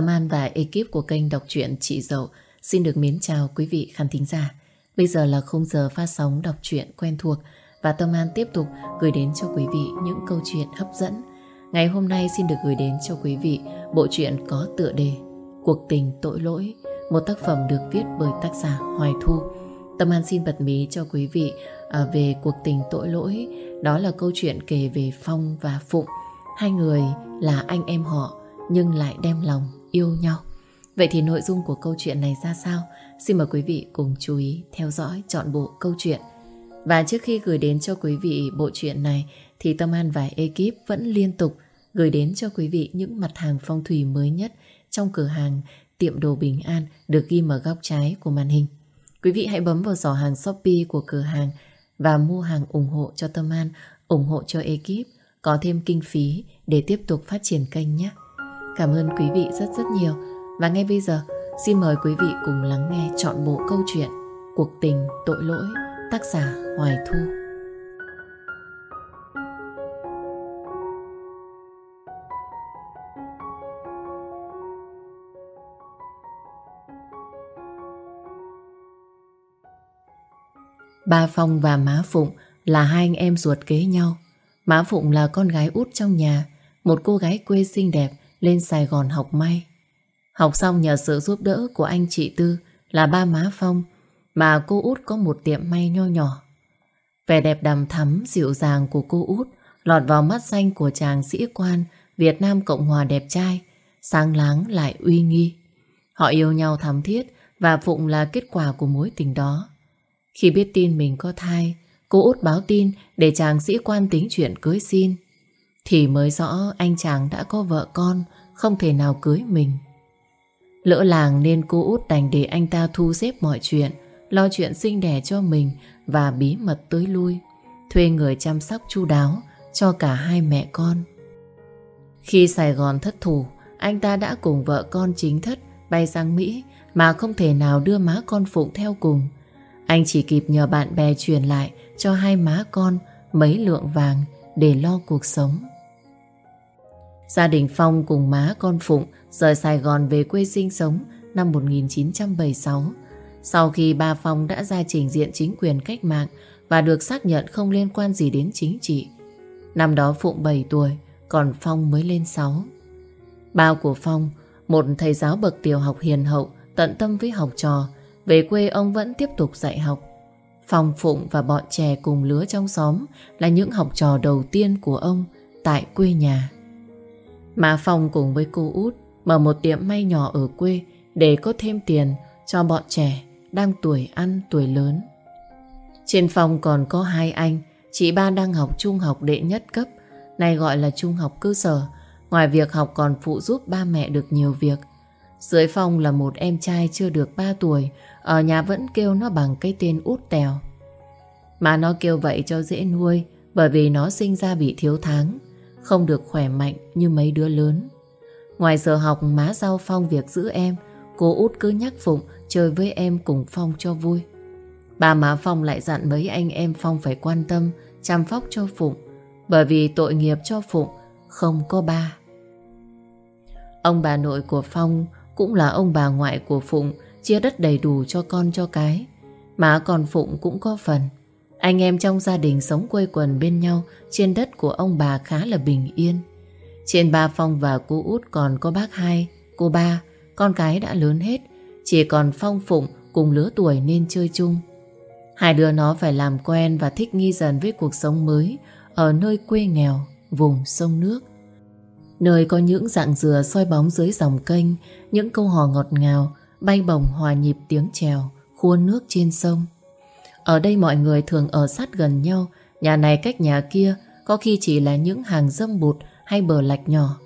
Tâm An và ekip của kênh đọc truyện Chị Dậu xin được mến chào quý vị khán thính giả. Bây giờ là khung giờ phát sóng đọc truyện quen thuộc và Tâm An tiếp tục gửi đến cho quý vị những câu chuyện hấp dẫn. Ngày hôm nay xin được gửi đến cho quý vị bộ truyện có tựa đề Cuộc tình tội lỗi, một tác phẩm được viết bởi tác giả Hoài Thu. Tâm An xin bật mí cho quý vị à, về cuộc tình tội lỗi. Đó là câu chuyện kể về Phong và Phụng. Hai người là anh em họ nhưng lại đem lòng yêu nhau. Vậy thì nội dung của câu chuyện này ra sao? Xin mời quý vị cùng chú ý theo dõi chọn bộ câu chuyện. Và trước khi gửi đến cho quý vị bộ truyện này thì Tâm An và ekip vẫn liên tục gửi đến cho quý vị những mặt hàng phong thủy mới nhất trong cửa hàng tiệm đồ bình an được ghi ở góc trái của màn hình. Quý vị hãy bấm vào giỏ hàng Shopee của cửa hàng và mua hàng ủng hộ cho Tâm An, ủng hộ cho ekip, có thêm kinh phí để tiếp tục phát triển kênh nhé. Cảm ơn quý vị rất rất nhiều. Và ngay bây giờ, xin mời quý vị cùng lắng nghe chọn bộ câu chuyện Cuộc tình tội lỗi, tác giả Hoài Thu. Ba Phong và Má Phụng là hai anh em ruột kế nhau. Má Phụng là con gái út trong nhà, một cô gái quê xinh đẹp lên Sài Gòn học may. Học xong nhờ sự giúp đỡ của anh chị Tư là ba má Phong mà cô út có một tiệm may nho nhỏ. Vẻ đẹp đầm thắm, dịu dàng của cô út lọt vào mắt xanh của chàng sĩ quan Việt Nam Cộng Hòa đẹp trai, sáng láng lại uy nghi. Họ yêu nhau thắm thiết và Phụng là kết quả của mối tình đó. Khi biết tin mình có thai, cô út báo tin để chàng sĩ quan tính chuyện cưới xin. Thì mới rõ anh chàng đã có vợ con, Không thể nào cưới mình. Lỡ làng nên cô út đành để anh ta thu xếp mọi chuyện, Lo chuyện sinh đẻ cho mình Và bí mật tới lui, Thuê người chăm sóc chu đáo Cho cả hai mẹ con. Khi Sài Gòn thất thủ, Anh ta đã cùng vợ con chính thất Bay sang Mỹ Mà không thể nào đưa má con Phụng theo cùng. Anh chỉ kịp nhờ bạn bè truyền lại Cho hai má con Mấy lượng vàng để lo cuộc sống Gia đình Phong cùng má con Phụng rời Sài Gòn về quê sinh sống năm 1976. Sau khi ba Phong đã ra trình diện chính quyền cách mạng và được xác nhận không liên quan gì đến chính trị. Năm đó Phụng 7 tuổi, còn Phong mới lên 6. Bao của Phong, một thầy giáo bậc tiểu học hiền hậu, tận tâm với học trò, về quê ông vẫn tiếp tục dạy học. Phong Phụng và bọn trẻ cùng lứa trong xóm là những học trò đầu tiên của ông tại quê nhà. Mà Phong cùng với cô út mở một tiệm may nhỏ ở quê để có thêm tiền cho bọn trẻ đang tuổi ăn tuổi lớn. Trên phòng còn có hai anh, chị ba đang học trung học đệ nhất cấp, nay gọi là trung học cơ sở. Ngoài việc học còn phụ giúp ba mẹ được nhiều việc. Dưới phòng là một em trai chưa được 3 tuổi, ở nhà vẫn kêu nó bằng cái tên út tèo. Mà nó kêu vậy cho dễ nuôi, bởi vì nó sinh ra bị thiếu tháng không được khỏe mạnh như mấy đứa lớn. Ngoài giờ học má giao Phong việc giữ em, cô út cứ nhắc Phụng chơi với em cùng Phong cho vui. Bà má Phong lại dặn mấy anh em Phong phải quan tâm, chăm sóc cho Phụng, bởi vì tội nghiệp cho Phụng không có ba. Ông bà nội của Phong cũng là ông bà ngoại của Phụng, chia đất đầy đủ cho con cho cái. Má còn Phụng cũng có phần. Anh em trong gia đình sống quây quần bên nhau trên đất của ông bà khá là bình yên. Trên ba Phong và cô út còn có bác hai, cô ba, con cái đã lớn hết. Chỉ còn Phong Phụng cùng lứa tuổi nên chơi chung. Hai đứa nó phải làm quen và thích nghi dần với cuộc sống mới ở nơi quê nghèo, vùng sông nước. Nơi có những dạng dừa soi bóng dưới dòng kênh, những câu hò ngọt ngào, bay bổng hòa nhịp tiếng trèo, khuôn nước trên sông. Ở đây mọi người thường ở sát gần nhau, nhà này cách nhà kia, có khi chỉ là những hàng dâm bụt hay bờ lạch nhỏ.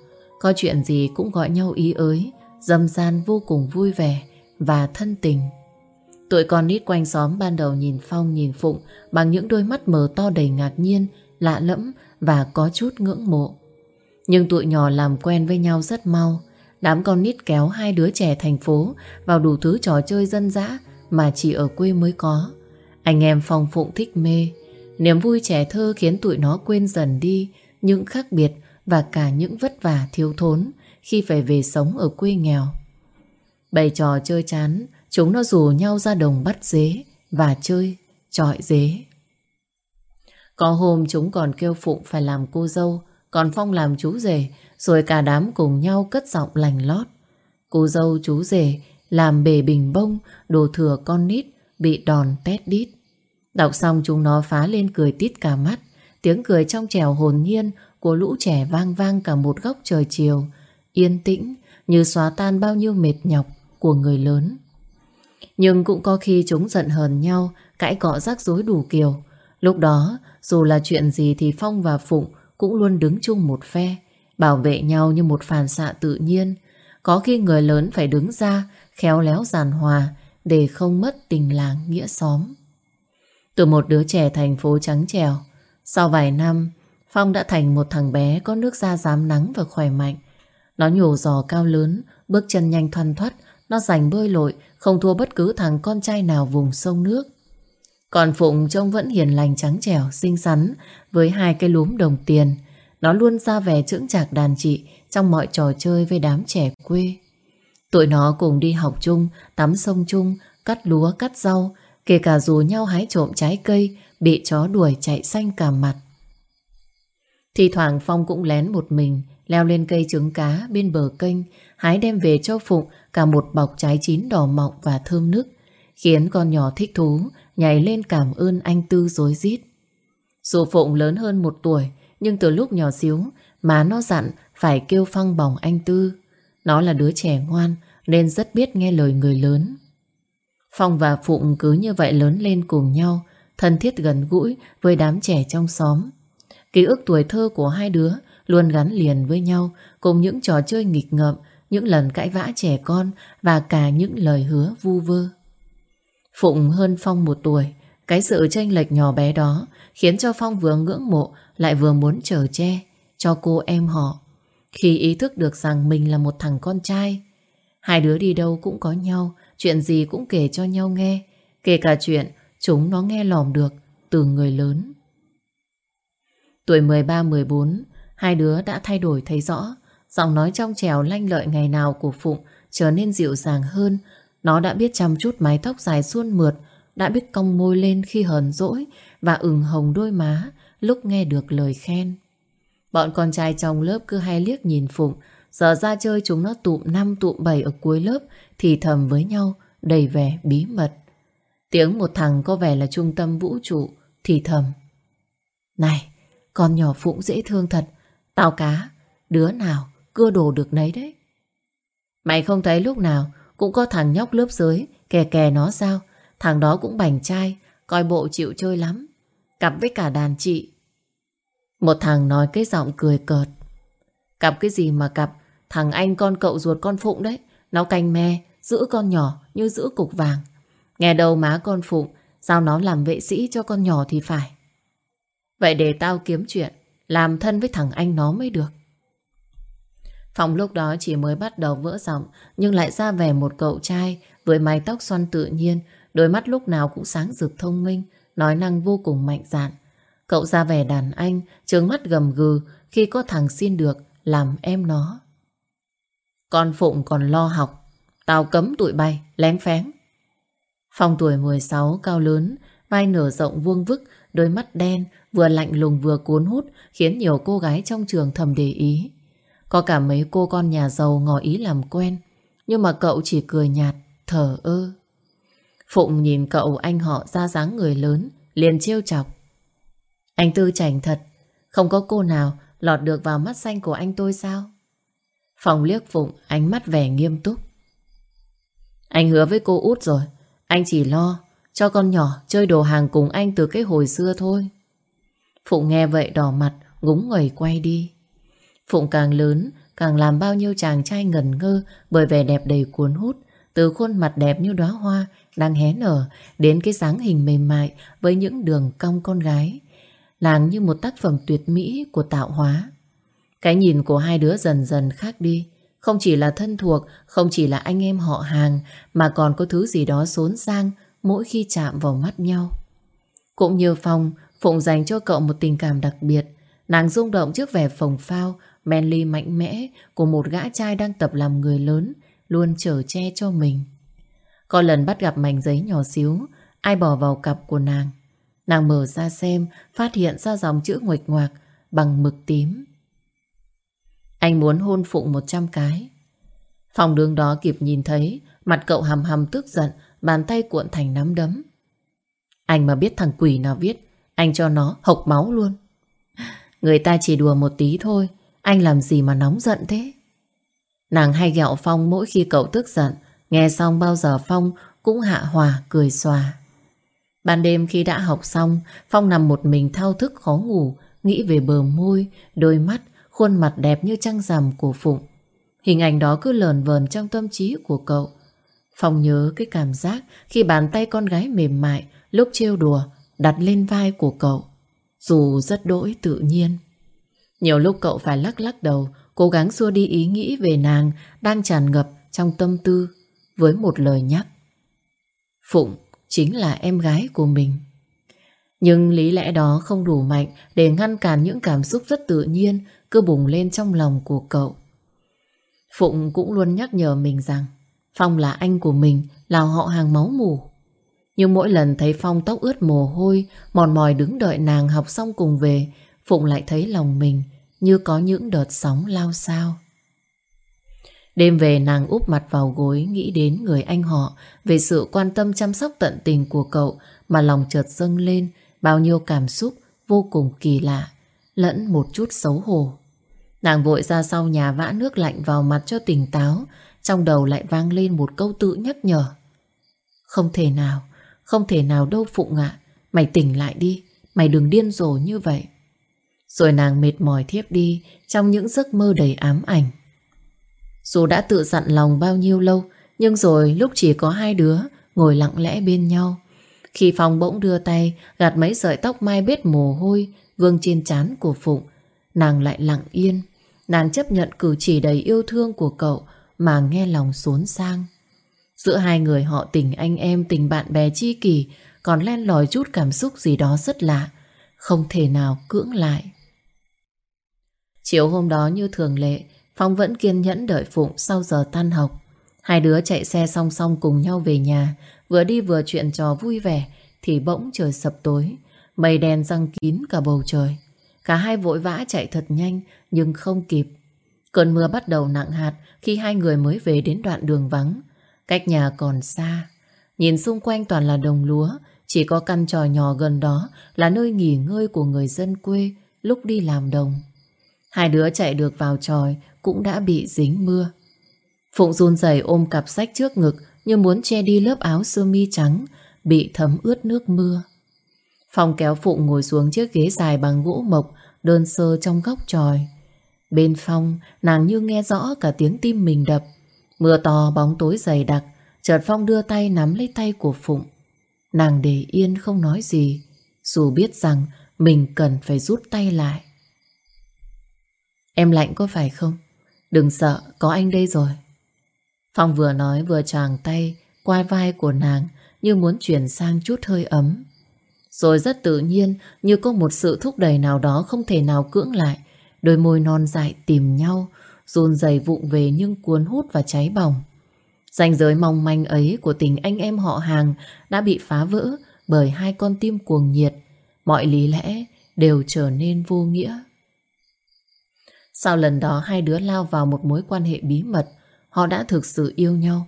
Có chuyện gì cũng gọi nhau ý ới, dâm gian vô cùng vui vẻ và thân tình. Tụi con nít quanh xóm ban đầu nhìn Phong nhìn Phụng bằng những đôi mắt mờ to đầy ngạc nhiên, lạ lẫm và có chút ngưỡng mộ. Nhưng tụi nhỏ làm quen với nhau rất mau. Đám con nít kéo hai đứa trẻ thành phố vào đủ thứ trò chơi dân dã mà chỉ ở quê mới có. Anh em Phong Phụng thích mê. Niềm vui trẻ thơ khiến tụi nó quên dần đi những khác biệt và cả những vất vả thiếu thốn khi phải về sống ở quê nghèo. Bày trò chơi chán, chúng nó rủ nhau ra đồng bắt dế và chơi trọi dế. Có hôm chúng còn kêu Phụng phải làm cô dâu, còn Phong làm chú rể, rồi cả đám cùng nhau cất giọng lành lót. Cô dâu chú rể làm bề bình bông, đồ thừa con nít, bị đòn tét đít. Đọc xong chúng nó phá lên cười tít cả mắt, tiếng cười trong trèo hồn nhiên của lũ trẻ vang vang cả một góc trời chiều, yên tĩnh như xóa tan bao nhiêu mệt nhọc của người lớn. Nhưng cũng có khi chúng giận hờn nhau, cãi cọ rắc rối đủ kiểu. Lúc đó, dù là chuyện gì thì Phong và Phụng cũng luôn đứng chung một phe, bảo vệ nhau như một phản xạ tự nhiên. Có khi người lớn phải đứng ra, khéo léo giàn hòa để không mất tình làng nghĩa xóm. Từ một đứa trẻ thành phố trắng trèo, sau vài năm, Phong đã thành một thằng bé có nước da dám nắng và khỏe mạnh. Nó nhổ giò cao lớn, bước chân nhanh thoăn thoắt, nó giành bơi lội, không thua bất cứ thằng con trai nào vùng sông nước. Còn Phụng trông vẫn hiền lành trắng trẻo, xinh xắn, với hai cái lúm đồng tiền. Nó luôn ra vẻ chững chạc đàn chị trong mọi trò chơi với đám trẻ quê. Tụi nó cùng đi học chung, tắm sông chung, cắt lúa, cắt rau, kể cả rủ nhau hái trộm trái cây, bị chó đuổi chạy xanh cả mặt. Thì thoảng Phong cũng lén một mình, leo lên cây trứng cá bên bờ kênh, hái đem về cho Phụng cả một bọc trái chín đỏ mọng và thơm nức, khiến con nhỏ thích thú, nhảy lên cảm ơn anh Tư dối rít. Dù Phụng lớn hơn một tuổi, nhưng từ lúc nhỏ xíu mà nó dặn phải kêu phăng bỏng anh Tư. Nó là đứa trẻ ngoan nên rất biết nghe lời người lớn. Phong và Phụng cứ như vậy lớn lên cùng nhau, thân thiết gần gũi với đám trẻ trong xóm. Ký ức tuổi thơ của hai đứa luôn gắn liền với nhau cùng những trò chơi nghịch ngợm, những lần cãi vã trẻ con và cả những lời hứa vu vơ. Phụng hơn Phong một tuổi, cái sự tranh lệch nhỏ bé đó khiến cho Phong vừa ngưỡng mộ lại vừa muốn trở che cho cô em họ. Khi ý thức được rằng mình là một thằng con trai, hai đứa đi đâu cũng có nhau, chuyện gì cũng kể cho nhau nghe, kể cả chuyện chúng nó nghe lòm được từ người lớn. Tuổi 13-14, hai đứa đã thay đổi thấy rõ, giọng nói trong trèo lanh lợi ngày nào của Phụng trở nên dịu dàng hơn, nó đã biết chăm chút mái tóc dài suôn mượt, đã biết cong môi lên khi hờn dỗi và ửng hồng đôi má lúc nghe được lời khen. Bọn con trai trong lớp cứ hay liếc nhìn Phụng, giờ ra chơi chúng nó tụm năm tụm bảy ở cuối lớp thì thầm với nhau đầy vẻ bí mật. Tiếng một thằng có vẻ là trung tâm vũ trụ thì thầm. Này, con nhỏ Phụng dễ thương thật, tao cá, đứa nào cưa đồ được nấy đấy. Mày không thấy lúc nào cũng có thằng nhóc lớp dưới, Kè kè nó sao? Thằng đó cũng bành trai, Coi bộ chịu chơi lắm. Cặp với cả đàn chị. Một thằng nói cái giọng cười cợt. Cặp cái gì mà cặp? Thằng anh con cậu ruột con Phụng đấy. Nó canh me, Giữ con nhỏ như giữ cục vàng. Nghe đâu má con Phụng, Sao nó làm vệ sĩ cho con nhỏ thì phải? Vậy để tao kiếm chuyện, Làm thân với thằng anh nó mới được. Phong lúc đó chỉ mới bắt đầu vỡ giọng nhưng lại ra vẻ một cậu trai với mái tóc xoăn tự nhiên, đôi mắt lúc nào cũng sáng rực thông minh, nói năng vô cùng mạnh dạn. Cậu ra vẻ đàn anh, trướng mắt gầm gừ khi có thằng xin được làm em nó. Con Phụng còn lo học, tao cấm tụi bay, lén phén. Phong tuổi 16, cao lớn, vai nở rộng vuông vức, đôi mắt đen, vừa lạnh lùng vừa cuốn hút, khiến nhiều cô gái trong trường thầm để ý. Có cả mấy cô con nhà giàu ngỏ ý làm quen Nhưng mà cậu chỉ cười nhạt Thở ơ Phụng nhìn cậu anh họ ra dáng người lớn Liền trêu chọc Anh Tư chảnh thật Không có cô nào lọt được vào mắt xanh của anh tôi sao Phòng liếc Phụng Ánh mắt vẻ nghiêm túc Anh hứa với cô út rồi Anh chỉ lo cho con nhỏ chơi đồ hàng cùng anh từ cái hồi xưa thôi. Phụng nghe vậy đỏ mặt, ngúng ngẩy quay đi. Phụng càng lớn, càng làm bao nhiêu chàng trai ngẩn ngơ bởi vẻ đẹp đầy cuốn hút, từ khuôn mặt đẹp như đóa hoa đang hé nở đến cái dáng hình mềm mại với những đường cong con gái, làng như một tác phẩm tuyệt mỹ của tạo hóa. Cái nhìn của hai đứa dần dần khác đi, không chỉ là thân thuộc, không chỉ là anh em họ hàng, mà còn có thứ gì đó xốn sang mỗi khi chạm vào mắt nhau. Cũng như Phong, Phụng dành cho cậu một tình cảm đặc biệt, nàng rung động trước vẻ phồng phao manly mạnh mẽ của một gã trai đang tập làm người lớn, luôn chở che cho mình. Có lần bắt gặp mảnh giấy nhỏ xíu, ai bỏ vào cặp của nàng. Nàng mở ra xem, phát hiện ra dòng chữ nguệch ngoạc bằng mực tím. Anh muốn hôn Phụng một trăm cái. Phòng đường đó kịp nhìn thấy, mặt cậu hầm hầm tức giận, bàn tay cuộn thành nắm đấm. Anh mà biết thằng quỷ nào viết, anh cho nó hộc máu luôn. Người ta chỉ đùa một tí thôi, anh làm gì mà nóng giận thế? Nàng hay ghẹo Phong mỗi khi cậu tức giận, nghe xong bao giờ Phong cũng hạ hòa cười xòa. Ban đêm khi đã học xong, Phong nằm một mình thao thức khó ngủ, nghĩ về bờ môi, đôi mắt, khuôn mặt đẹp như trăng rằm của Phụng. Hình ảnh đó cứ lờn vờn trong tâm trí của cậu. Phong nhớ cái cảm giác khi bàn tay con gái mềm mại lúc trêu đùa đặt lên vai của cậu. Dù rất đỗi tự nhiên. Nhiều lúc cậu phải lắc lắc đầu, cố gắng xua đi ý nghĩ về nàng đang tràn ngập trong tâm tư với một lời nhắc. Phụng chính là em gái của mình. Nhưng lý lẽ đó không đủ mạnh để ngăn cản những cảm xúc rất tự nhiên cứ bùng lên trong lòng của cậu. Phụng cũng luôn nhắc nhở mình rằng Phong là anh của mình, là họ hàng máu mủ. Nhưng mỗi lần thấy Phong tóc ướt mồ hôi, mòn mỏi đứng đợi nàng học xong cùng về, Phụng lại thấy lòng mình như có những đợt sóng lao sao. Đêm về nàng úp mặt vào gối nghĩ đến người anh họ về sự quan tâm chăm sóc tận tình của cậu mà lòng chợt dâng lên bao nhiêu cảm xúc vô cùng kỳ lạ lẫn một chút xấu hổ. Nàng vội ra sau nhà vã nước lạnh vào mặt cho tỉnh táo trong đầu lại vang lên một câu tự nhắc nhở. Không thể nào, không thể nào đâu Phụng ạ. Mày tỉnh lại đi, mày đừng điên rồ như vậy. Rồi nàng mệt mỏi thiếp đi trong những giấc mơ đầy ám ảnh. Dù đã tự dặn lòng bao nhiêu lâu, nhưng rồi lúc chỉ có hai đứa ngồi lặng lẽ bên nhau. Khi Phong bỗng đưa tay gạt mấy sợi tóc mai bết mồ hôi vương trên trán của Phụng, nàng lại lặng yên. Nàng chấp nhận cử chỉ đầy yêu thương của cậu mà nghe lòng xốn sang. Giữa hai người họ tình anh em, tình bạn bè chi kỷ, còn len lỏi chút cảm xúc gì đó rất lạ, không thể nào cưỡng lại. Chiều hôm đó như thường lệ, Phong vẫn kiên nhẫn đợi Phụng sau giờ tan học. Hai đứa chạy xe song song cùng nhau về nhà, vừa đi vừa chuyện trò vui vẻ, thì bỗng trời sập tối, mây đen răng kín cả bầu trời. Cả hai vội vã chạy thật nhanh, nhưng không kịp. Cơn mưa bắt đầu nặng hạt khi hai người mới về đến đoạn đường vắng. Cách nhà còn xa. Nhìn xung quanh toàn là đồng lúa, chỉ có căn tròi nhỏ gần đó là nơi nghỉ ngơi của người dân quê lúc đi làm đồng. Hai đứa chạy được vào tròi cũng đã bị dính mưa. Phụng run rẩy ôm cặp sách trước ngực như muốn che đi lớp áo sơ mi trắng bị thấm ướt nước mưa. Phong kéo Phụng ngồi xuống chiếc ghế dài bằng gỗ mộc đơn sơ trong góc tròi. Bên Phong, nàng như nghe rõ cả tiếng tim mình đập. Mưa to bóng tối dày đặc, chợt Phong đưa tay nắm lấy tay của Phụng. Nàng để yên không nói gì, dù biết rằng mình cần phải rút tay lại. Em lạnh có phải không? Đừng sợ, có anh đây rồi. Phong vừa nói vừa tràng tay qua vai của nàng như muốn chuyển sang chút hơi ấm. Rồi rất tự nhiên như có một sự thúc đẩy nào đó không thể nào cưỡng lại. Đôi môi non dại tìm nhau, run dày vụng về nhưng cuốn hút và cháy bỏng. Ranh giới mong manh ấy của tình anh em họ hàng đã bị phá vỡ bởi hai con tim cuồng nhiệt. Mọi lý lẽ đều trở nên vô nghĩa. Sau lần đó hai đứa lao vào một mối quan hệ bí mật, họ đã thực sự yêu nhau.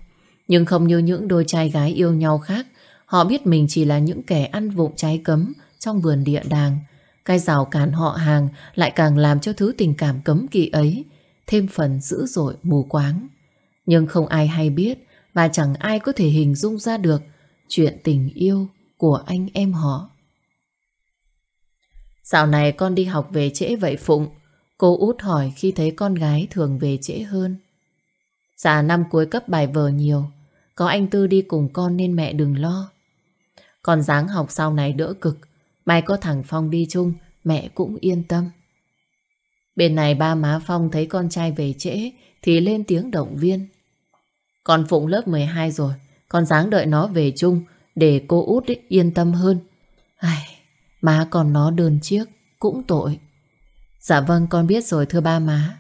Nhưng không như những đôi trai gái yêu nhau khác, họ biết mình chỉ là những kẻ ăn vụng trái cấm trong vườn địa đàng. Cái rào cản họ hàng lại càng làm cho thứ tình cảm cấm kỵ ấy thêm phần dữ dội mù quáng. Nhưng không ai hay biết và chẳng ai có thể hình dung ra được chuyện tình yêu của anh em họ. Dạo này con đi học về trễ vậy Phụng Cô út hỏi khi thấy con gái thường về trễ hơn. Dạ năm cuối cấp bài vở nhiều, có anh Tư đi cùng con nên mẹ đừng lo. Còn dáng học sau này đỡ cực, mai có thằng Phong đi chung, mẹ cũng yên tâm. Bên này ba má Phong thấy con trai về trễ thì lên tiếng động viên. Con Phụng lớp 12 rồi, con dáng đợi nó về chung để cô út ý, yên tâm hơn. Ai, má còn nó đơn chiếc, cũng tội. Dạ vâng con biết rồi thưa ba má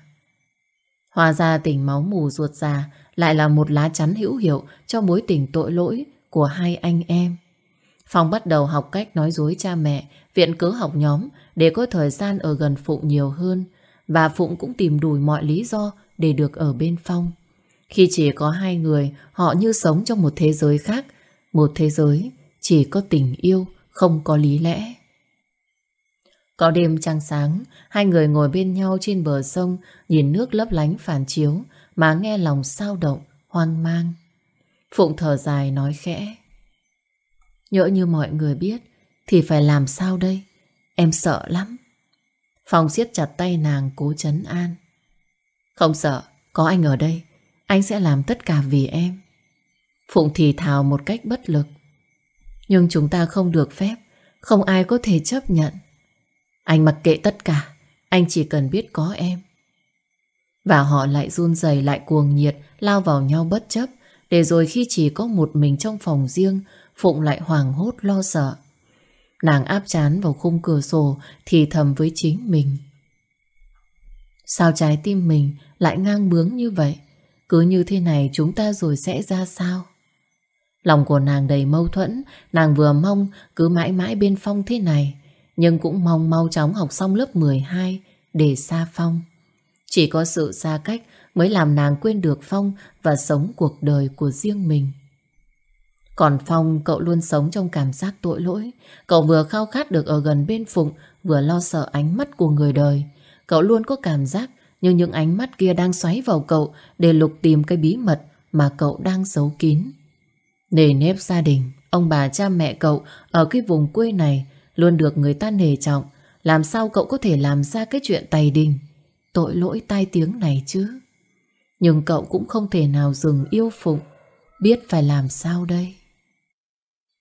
Hóa ra tình máu mù ruột già lại là một lá chắn hữu hiệu cho mối tình tội lỗi của hai anh em. Phong bắt đầu học cách nói dối cha mẹ, viện cớ học nhóm để có thời gian ở gần Phụng nhiều hơn. Và Phụng cũng tìm đủ mọi lý do để được ở bên Phong. Khi chỉ có hai người, họ như sống trong một thế giới khác. Một thế giới chỉ có tình yêu, không có lý lẽ. Có đêm trăng sáng, hai người ngồi bên nhau trên bờ sông, nhìn nước lấp lánh phản chiếu, mà nghe lòng sao động, hoang mang. Phụng thở dài nói khẽ. Nhỡ như mọi người biết, thì phải làm sao đây? Em sợ lắm. Phong siết chặt tay nàng cố chấn an. Không sợ, có anh ở đây, anh sẽ làm tất cả vì em. Phụng thì thào một cách bất lực. Nhưng chúng ta không được phép, không ai có thể chấp nhận. Anh mặc kệ tất cả, anh chỉ cần biết có em. Và họ lại run rẩy lại cuồng nhiệt, lao vào nhau bất chấp, để rồi khi chỉ có một mình trong phòng riêng, Phụng lại hoảng hốt lo sợ. Nàng áp chán vào khung cửa sổ thì thầm với chính mình. Sao trái tim mình lại ngang bướng như vậy? Cứ như thế này chúng ta rồi sẽ ra sao? Lòng của nàng đầy mâu thuẫn, nàng vừa mong cứ mãi mãi bên Phong thế này, nhưng cũng mong mau chóng học xong lớp 12 để xa Phong. Chỉ có sự xa cách mới làm nàng quên được Phong và sống cuộc đời của riêng mình. Còn Phong cậu luôn sống trong cảm giác tội lỗi. Cậu vừa khao khát được ở gần bên Phụng, vừa lo sợ ánh mắt của người đời. Cậu luôn có cảm giác như những ánh mắt kia đang xoáy vào cậu để lục tìm cái bí mật mà cậu đang giấu kín. Nề nếp gia đình, ông bà cha mẹ cậu ở cái vùng quê này luôn được người ta nề trọng. Làm sao cậu có thể làm ra cái chuyện tày đình, tội lỗi tai tiếng này chứ? Nhưng cậu cũng không thể nào dừng yêu Phụng. Biết phải làm sao đây?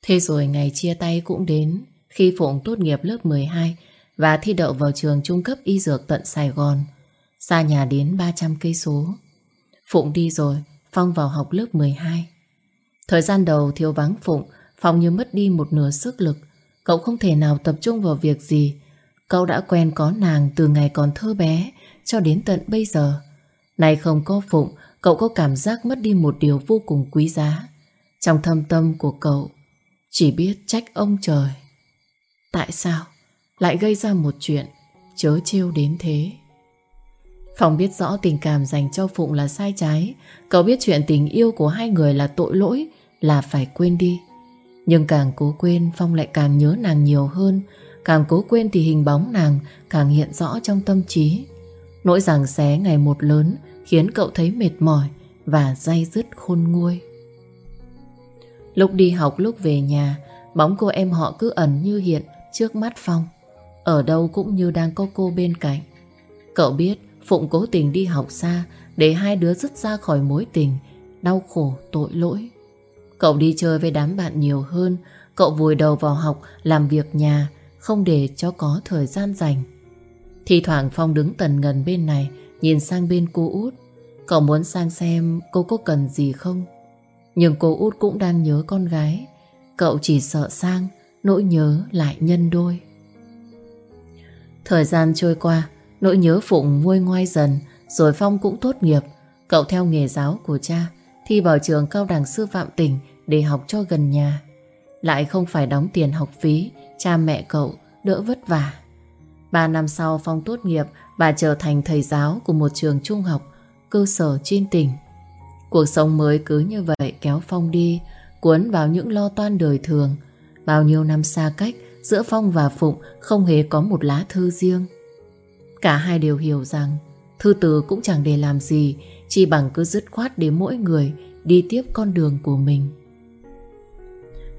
Thế rồi ngày chia tay cũng đến khi Phụng tốt nghiệp lớp 12 và thi đậu vào trường trung cấp y dược tận Sài Gòn, xa nhà đến 300 cây số. Phụng đi rồi, Phong vào học lớp 12. Thời gian đầu thiếu vắng Phụng, Phong như mất đi một nửa sức lực. Cậu không thể nào tập trung vào việc gì. Cậu đã quen có nàng từ ngày còn thơ bé cho đến tận bây giờ. Này không có Phụng, cậu có cảm giác mất đi một điều vô cùng quý giá. Trong thâm tâm của cậu chỉ biết trách ông trời Tại sao Lại gây ra một chuyện Chớ trêu đến thế Phong biết rõ tình cảm dành cho Phụng là sai trái Cậu biết chuyện tình yêu của hai người là tội lỗi Là phải quên đi nhưng càng cố quên, Phong lại càng nhớ nàng nhiều hơn. Càng cố quên thì hình bóng nàng Càng hiện rõ trong tâm trí. Nỗi giảng xé ngày một lớn Khiến cậu thấy mệt mỏi Và day dứt khôn nguôi. Lúc đi học, lúc về nhà, Bóng cô em họ cứ ẩn như hiện Trước mắt Phong. Ở đâu cũng như đang có cô bên cạnh. Cậu biết Phụng cố tình đi học xa Để hai đứa dứt ra khỏi mối tình, Đau khổ, tội lỗi. Cậu đi chơi với đám bạn nhiều hơn. Cậu vùi đầu vào học, Làm việc nhà, Không để cho có thời gian dành Thì thoảng Phong đứng tần ngần bên này, Nhìn sang bên cô út. Cậu muốn sang xem cô có cần gì không? Nhưng cô út cũng đang nhớ con gái. Cậu chỉ sợ sang, Nỗi nhớ lại nhân đôi. Thời gian trôi qua, Nỗi nhớ Phụng nguôi ngoai dần, Rồi Phong cũng tốt nghiệp. Cậu theo nghề giáo của cha Thi vào trường cao đẳng sư phạm tỉnh Để học cho gần nhà Lại không phải đóng tiền học phí Cha mẹ cậu đỡ vất vả Ba năm sau Phong tốt nghiệp Bà trở thành thầy giáo của một trường trung học Cơ sở trên tỉnh Cuộc sống mới cứ như vậy kéo Phong đi, cuốn vào những lo toan đời thường. Bao nhiêu năm xa cách, giữa Phong và Phụng không hề có một lá thư riêng. Cả hai đều hiểu rằng thư từ cũng chẳng để làm gì, chỉ bằng cứ dứt khoát để mỗi người đi tiếp con đường của mình.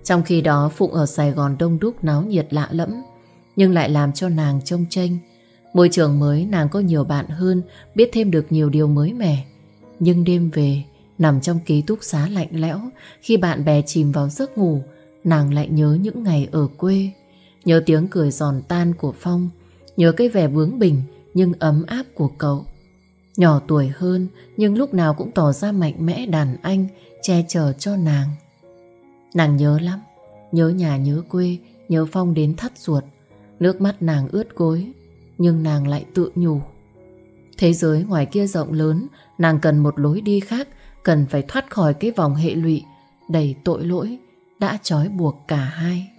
Trong khi đó Phụng ở Sài Gòn đông đúc náo nhiệt lạ lẫm, nhưng lại làm cho nàng trông tranh. Môi trường mới nàng có nhiều bạn hơn, biết thêm được nhiều điều mới mẻ. Nhưng đêm về, Nằm trong ký túc xá lạnh lẽo Khi bạn bè chìm vào giấc ngủ Nàng lại nhớ những ngày ở quê Nhớ tiếng cười giòn tan của Phong Nhớ cái vẻ bướng bỉnh Nhưng ấm áp của cậu Nhỏ tuổi hơn Nhưng lúc nào cũng tỏ ra mạnh mẽ đàn anh Che chở cho nàng Nàng nhớ lắm Nhớ nhà nhớ quê Nhớ Phong đến thắt ruột Nước mắt nàng ướt gối Nhưng nàng lại tự nhủ Thế giới ngoài kia rộng lớn, nàng cần một lối đi khác, cần phải thoát khỏi cái vòng hệ lụy, đầy tội lỗi, đã trói buộc cả hai.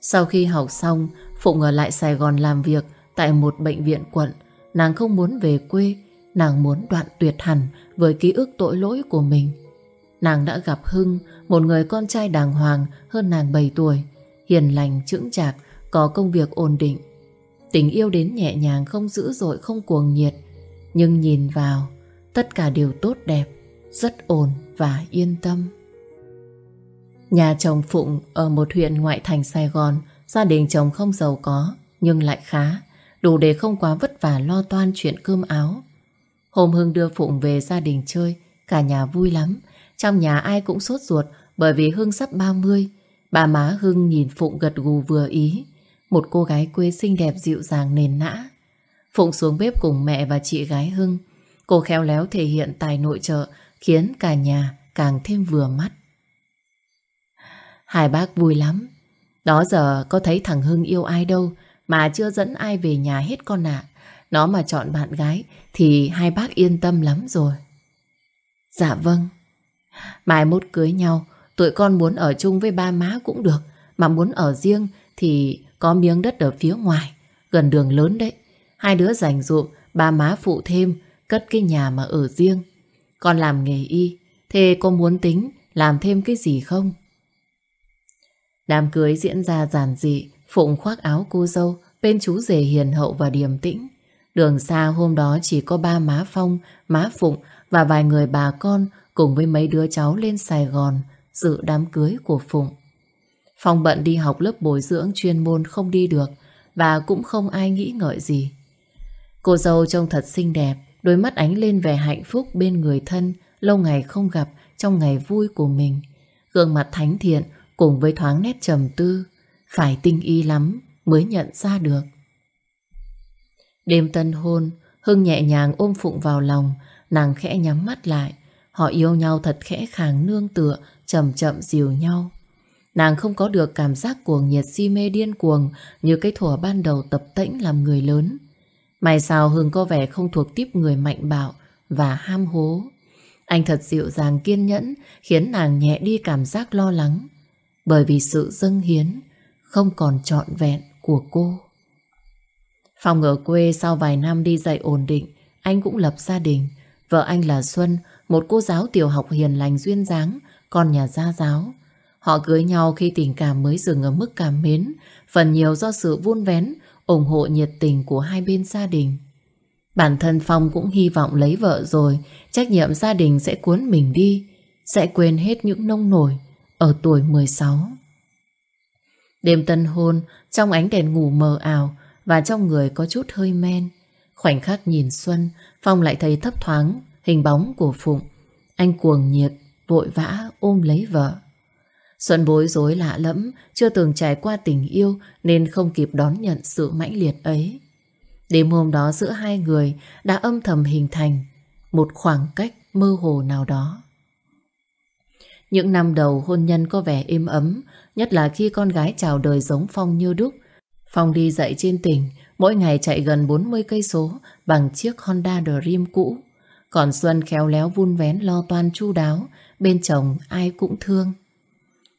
Sau khi học xong, Phụng ở lại Sài Gòn làm việc tại một bệnh viện quận. Nàng không muốn về quê, nàng muốn đoạn tuyệt hẳn với ký ức tội lỗi của mình. Nàng đã gặp Hưng, một người con trai đàng hoàng hơn nàng 7 tuổi, hiền lành, chững chạc, có công việc ổn định. Tình yêu đến nhẹ nhàng, không dữ dội, không cuồng nhiệt. Nhưng nhìn vào, tất cả đều tốt đẹp, rất ổn và yên tâm. Nhà chồng Phụng ở một huyện ngoại thành Sài Gòn, gia đình chồng không giàu có, nhưng lại khá, đủ để không quá vất vả lo toan chuyện cơm áo. Hôm Hưng đưa Phụng về gia đình chơi, cả nhà vui lắm. Trong nhà ai cũng sốt ruột bởi vì Hưng sắp 30. Bà má Hưng nhìn Phụng gật gù vừa ý. Một cô gái quê xinh đẹp dịu dàng nền nã. Phụng xuống bếp cùng mẹ và chị gái Hưng. Cô khéo léo thể hiện tài nội trợ khiến cả nhà càng thêm vừa mắt. Hai bác vui lắm. Đó giờ có thấy thằng Hưng yêu ai đâu mà chưa dẫn ai về nhà hết con ạ. Nó mà chọn bạn gái thì hai bác yên tâm lắm rồi. Dạ vâng. Mai mốt cưới nhau, tụi con muốn ở chung với ba má cũng được. Mà muốn ở riêng thì có miếng đất ở phía ngoài, gần đường lớn đấy. Hai đứa dành dụm, ba má phụ thêm, cất cái nhà mà ở riêng. Con làm nghề y, thế con muốn tính làm thêm cái gì không? Đám cưới diễn ra giản dị, Phụng khoác áo cô dâu, bên chú rể hiền hậu và điềm tĩnh. Đường xa hôm đó chỉ có ba má Phong, má Phụng và vài người bà con cùng với mấy đứa cháu lên Sài Gòn dự đám cưới của Phụng. Phong bận đi học lớp bồi dưỡng chuyên môn không đi được và cũng không ai nghĩ ngợi gì. Cô dâu trông thật xinh đẹp, đôi mắt ánh lên vẻ hạnh phúc bên người thân lâu ngày không gặp trong ngày vui của mình. Gương mặt thánh thiện cùng với thoáng nét trầm tư, phải tinh y lắm mới nhận ra được. Đêm tân hôn, Hưng nhẹ nhàng ôm Phụng vào lòng, nàng khẽ nhắm mắt lại. Họ yêu nhau thật khẽ khàng nương tựa, chậm chậm dìu nhau. Nàng không có được cảm giác cuồng nhiệt si mê điên cuồng như cái thủa ban đầu tập tễnh làm người lớn. May sao Hưng có vẻ không thuộc tiếp người mạnh bạo và ham hố. Anh thật dịu dàng kiên nhẫn khiến nàng nhẹ đi cảm giác lo lắng bởi vì sự dâng hiến không còn trọn vẹn của cô. Phong ở quê sau vài năm đi dạy ổn định, anh cũng lập gia đình. Vợ anh là Xuân, một cô giáo tiểu học hiền lành duyên dáng, con nhà gia giáo. Họ cưới nhau khi tình cảm mới dừng ở mức cảm mến, phần nhiều do sự vun vén, ủng hộ nhiệt tình của hai bên gia đình. Bản thân Phong cũng hy vọng lấy vợ rồi, trách nhiệm gia đình sẽ cuốn mình đi, sẽ quên hết những nông nổi ở tuổi 16. Đêm tân hôn, trong ánh đèn ngủ mờ ảo và trong người có chút hơi men. Khoảnh khắc nhìn Xuân, Phong lại thấy thấp thoáng hình bóng của Phụng. Anh cuồng nhiệt, vội vã ôm lấy vợ. Xuân bối rối lạ lẫm, chưa từng trải qua tình yêu nên không kịp đón nhận sự mãnh liệt ấy. Đêm hôm đó giữa hai người đã âm thầm hình thành một khoảng cách mơ hồ nào đó. Những năm đầu hôn nhân có vẻ êm ấm, nhất là khi con gái chào đời giống Phong như đúc. Phong đi dạy trên tỉnh, mỗi ngày chạy gần 40 cây số bằng chiếc Honda Dream cũ. Còn Xuân khéo léo vun vén lo toan chu đáo, bên chồng ai cũng thương.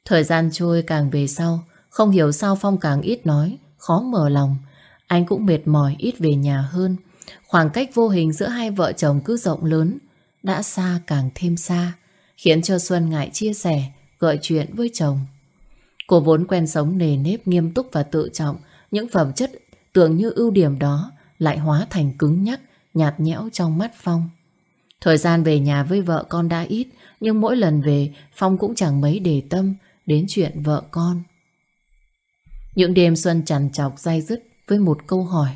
Thời gian trôi càng về sau, không hiểu sao Phong càng ít nói, khó mở lòng. Anh cũng mệt mỏi ít về nhà hơn. Khoảng cách vô hình giữa hai vợ chồng cứ rộng lớn, đã xa càng thêm xa khiến cho Xuân ngại chia sẻ, gợi chuyện với chồng. Cô vốn quen sống nề nếp nghiêm túc và tự trọng, những phẩm chất tưởng như ưu điểm đó lại hóa thành cứng nhắc, nhạt nhẽo trong mắt Phong. Thời gian về nhà với vợ con đã ít, nhưng mỗi lần về Phong cũng chẳng mấy để tâm đến chuyện vợ con. Những đêm Xuân chằn chọc dai dứt với một câu hỏi.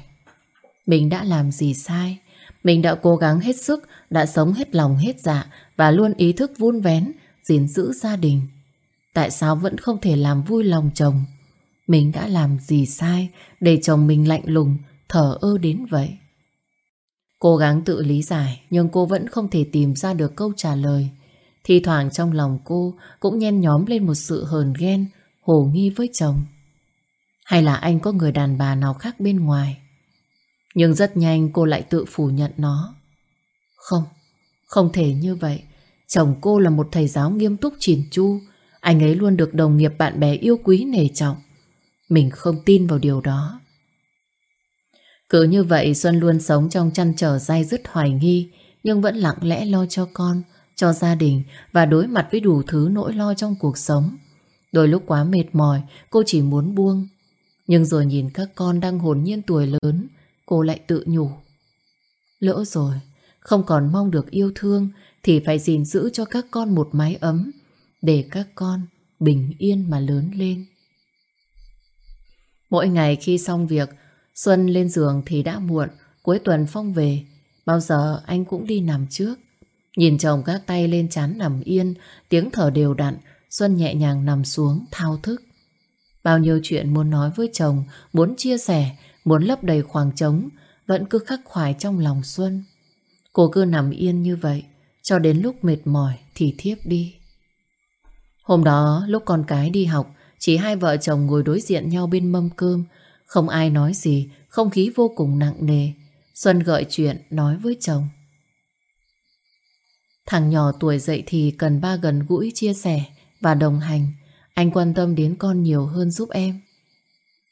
Mình đã làm gì sai? Mình đã cố gắng hết sức, đã sống hết lòng hết dạ và luôn ý thức vun vén, gìn giữ gia đình. Tại sao vẫn không thể làm vui lòng chồng? Mình đã làm gì sai để chồng mình lạnh lùng, thở ơ đến vậy? Cố gắng tự lý giải nhưng cô vẫn không thể tìm ra được câu trả lời. Thì thoảng trong lòng cô cũng nhen nhóm lên một sự hờn ghen, hồ nghi với chồng. Hay là anh có người đàn bà nào khác bên ngoài? Nhưng rất nhanh cô lại tự phủ nhận nó. Không, không thể như vậy. Chồng cô là một thầy giáo nghiêm túc chỉn chu. Anh ấy luôn được đồng nghiệp bạn bè yêu quý nể trọng. Mình không tin vào điều đó. Cứ như vậy Xuân luôn sống trong chăn trở dai dứt hoài nghi nhưng vẫn lặng lẽ lo cho con, cho gia đình và đối mặt với đủ thứ nỗi lo trong cuộc sống. Đôi lúc quá mệt mỏi, cô chỉ muốn buông. Nhưng rồi nhìn các con đang hồn nhiên tuổi lớn, cô lại tự nhủ. Lỡ rồi, không còn mong được yêu thương thì phải gìn giữ cho các con một mái ấm để các con bình yên mà lớn lên. Mỗi ngày khi xong việc, Xuân lên giường thì đã muộn, cuối tuần Phong về, bao giờ anh cũng đi nằm trước. Nhìn chồng các tay lên chán nằm yên, tiếng thở đều đặn, Xuân nhẹ nhàng nằm xuống, thao thức. Bao nhiêu chuyện muốn nói với chồng, muốn chia sẻ, muốn lấp đầy khoảng trống, vẫn cứ khắc khoải trong lòng Xuân. Cô cứ nằm yên như vậy, cho đến lúc mệt mỏi thì thiếp đi. Hôm đó, lúc con cái đi học, chỉ hai vợ chồng ngồi đối diện nhau bên mâm cơm, không ai nói gì, không khí vô cùng nặng nề. Xuân gợi chuyện nói với chồng. Thằng nhỏ tuổi dậy thì cần ba gần gũi chia sẻ và đồng hành. Anh quan tâm đến con nhiều hơn giúp em.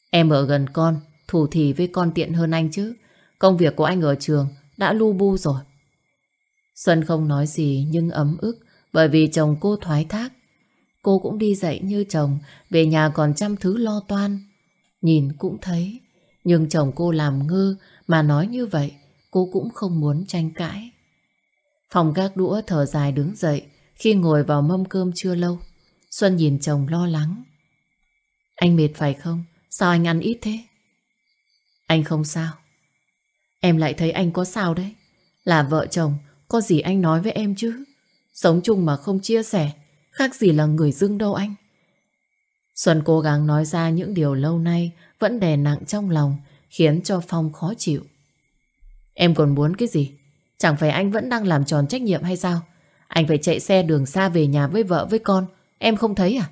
Em ở gần con, thủ thì với con tiện hơn anh chứ. Công việc của anh ở trường đã lu bu rồi. Xuân không nói gì nhưng ấm ức bởi vì chồng cô thoái thác. Cô cũng đi dậy như chồng, về nhà còn trăm thứ lo toan. Nhìn cũng thấy, nhưng chồng cô làm ngơ mà nói như vậy, cô cũng không muốn tranh cãi. Phòng gác đũa thở dài đứng dậy khi ngồi vào mâm cơm chưa lâu. Xuân nhìn chồng lo lắng. Anh mệt phải không? Sao anh ăn ít thế? Anh không sao. Em lại thấy anh có sao đấy. Là vợ chồng, có gì anh nói với em chứ? Sống chung mà không chia sẻ, khác gì là người dưng đâu anh. Xuân cố gắng nói ra những điều lâu nay vẫn đè nặng trong lòng, khiến cho Phong khó chịu. Em còn muốn cái gì? Chẳng phải anh vẫn đang làm tròn trách nhiệm hay sao? Anh phải chạy xe đường xa về nhà với vợ với con, em không thấy à?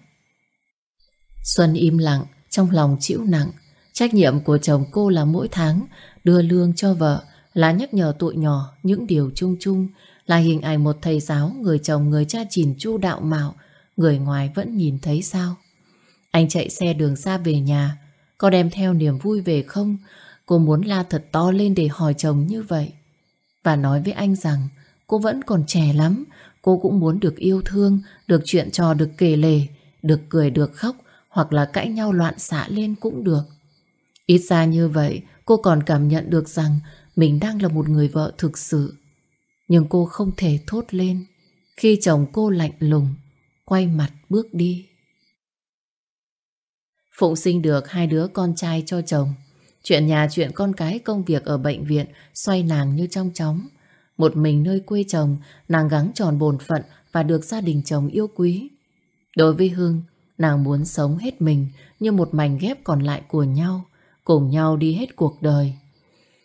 Xuân im lặng, trong lòng chịu nặng. Trách nhiệm của chồng cô là mỗi tháng đưa lương cho vợ, là nhắc nhở tụi nhỏ những điều chung chung, là hình ảnh một thầy giáo, người chồng, người cha chỉn chu đạo mạo, người ngoài vẫn nhìn thấy sao? Anh chạy xe đường xa về nhà, có đem theo niềm vui về không? Cô muốn la thật to lên để hỏi chồng như vậy. Và nói với anh rằng cô vẫn còn trẻ lắm, cô cũng muốn được yêu thương, được chuyện trò được kể lể, được cười được khóc, hoặc là cãi nhau loạn xạ lên cũng được. Ít ra như vậy, cô còn cảm nhận được rằng mình đang là một người vợ thực sự. Nhưng cô không thể thốt lên khi chồng cô lạnh lùng, quay mặt bước đi. Phụng sinh được hai đứa con trai cho chồng. Chuyện nhà chuyện con cái công việc ở bệnh viện xoay nàng như trong chóng. Một mình nơi quê chồng, nàng gắng tròn bổn phận và được gia đình chồng yêu quý. Đối với Hương, nàng muốn sống hết mình như một mảnh ghép còn lại của nhau, cùng nhau đi hết cuộc đời.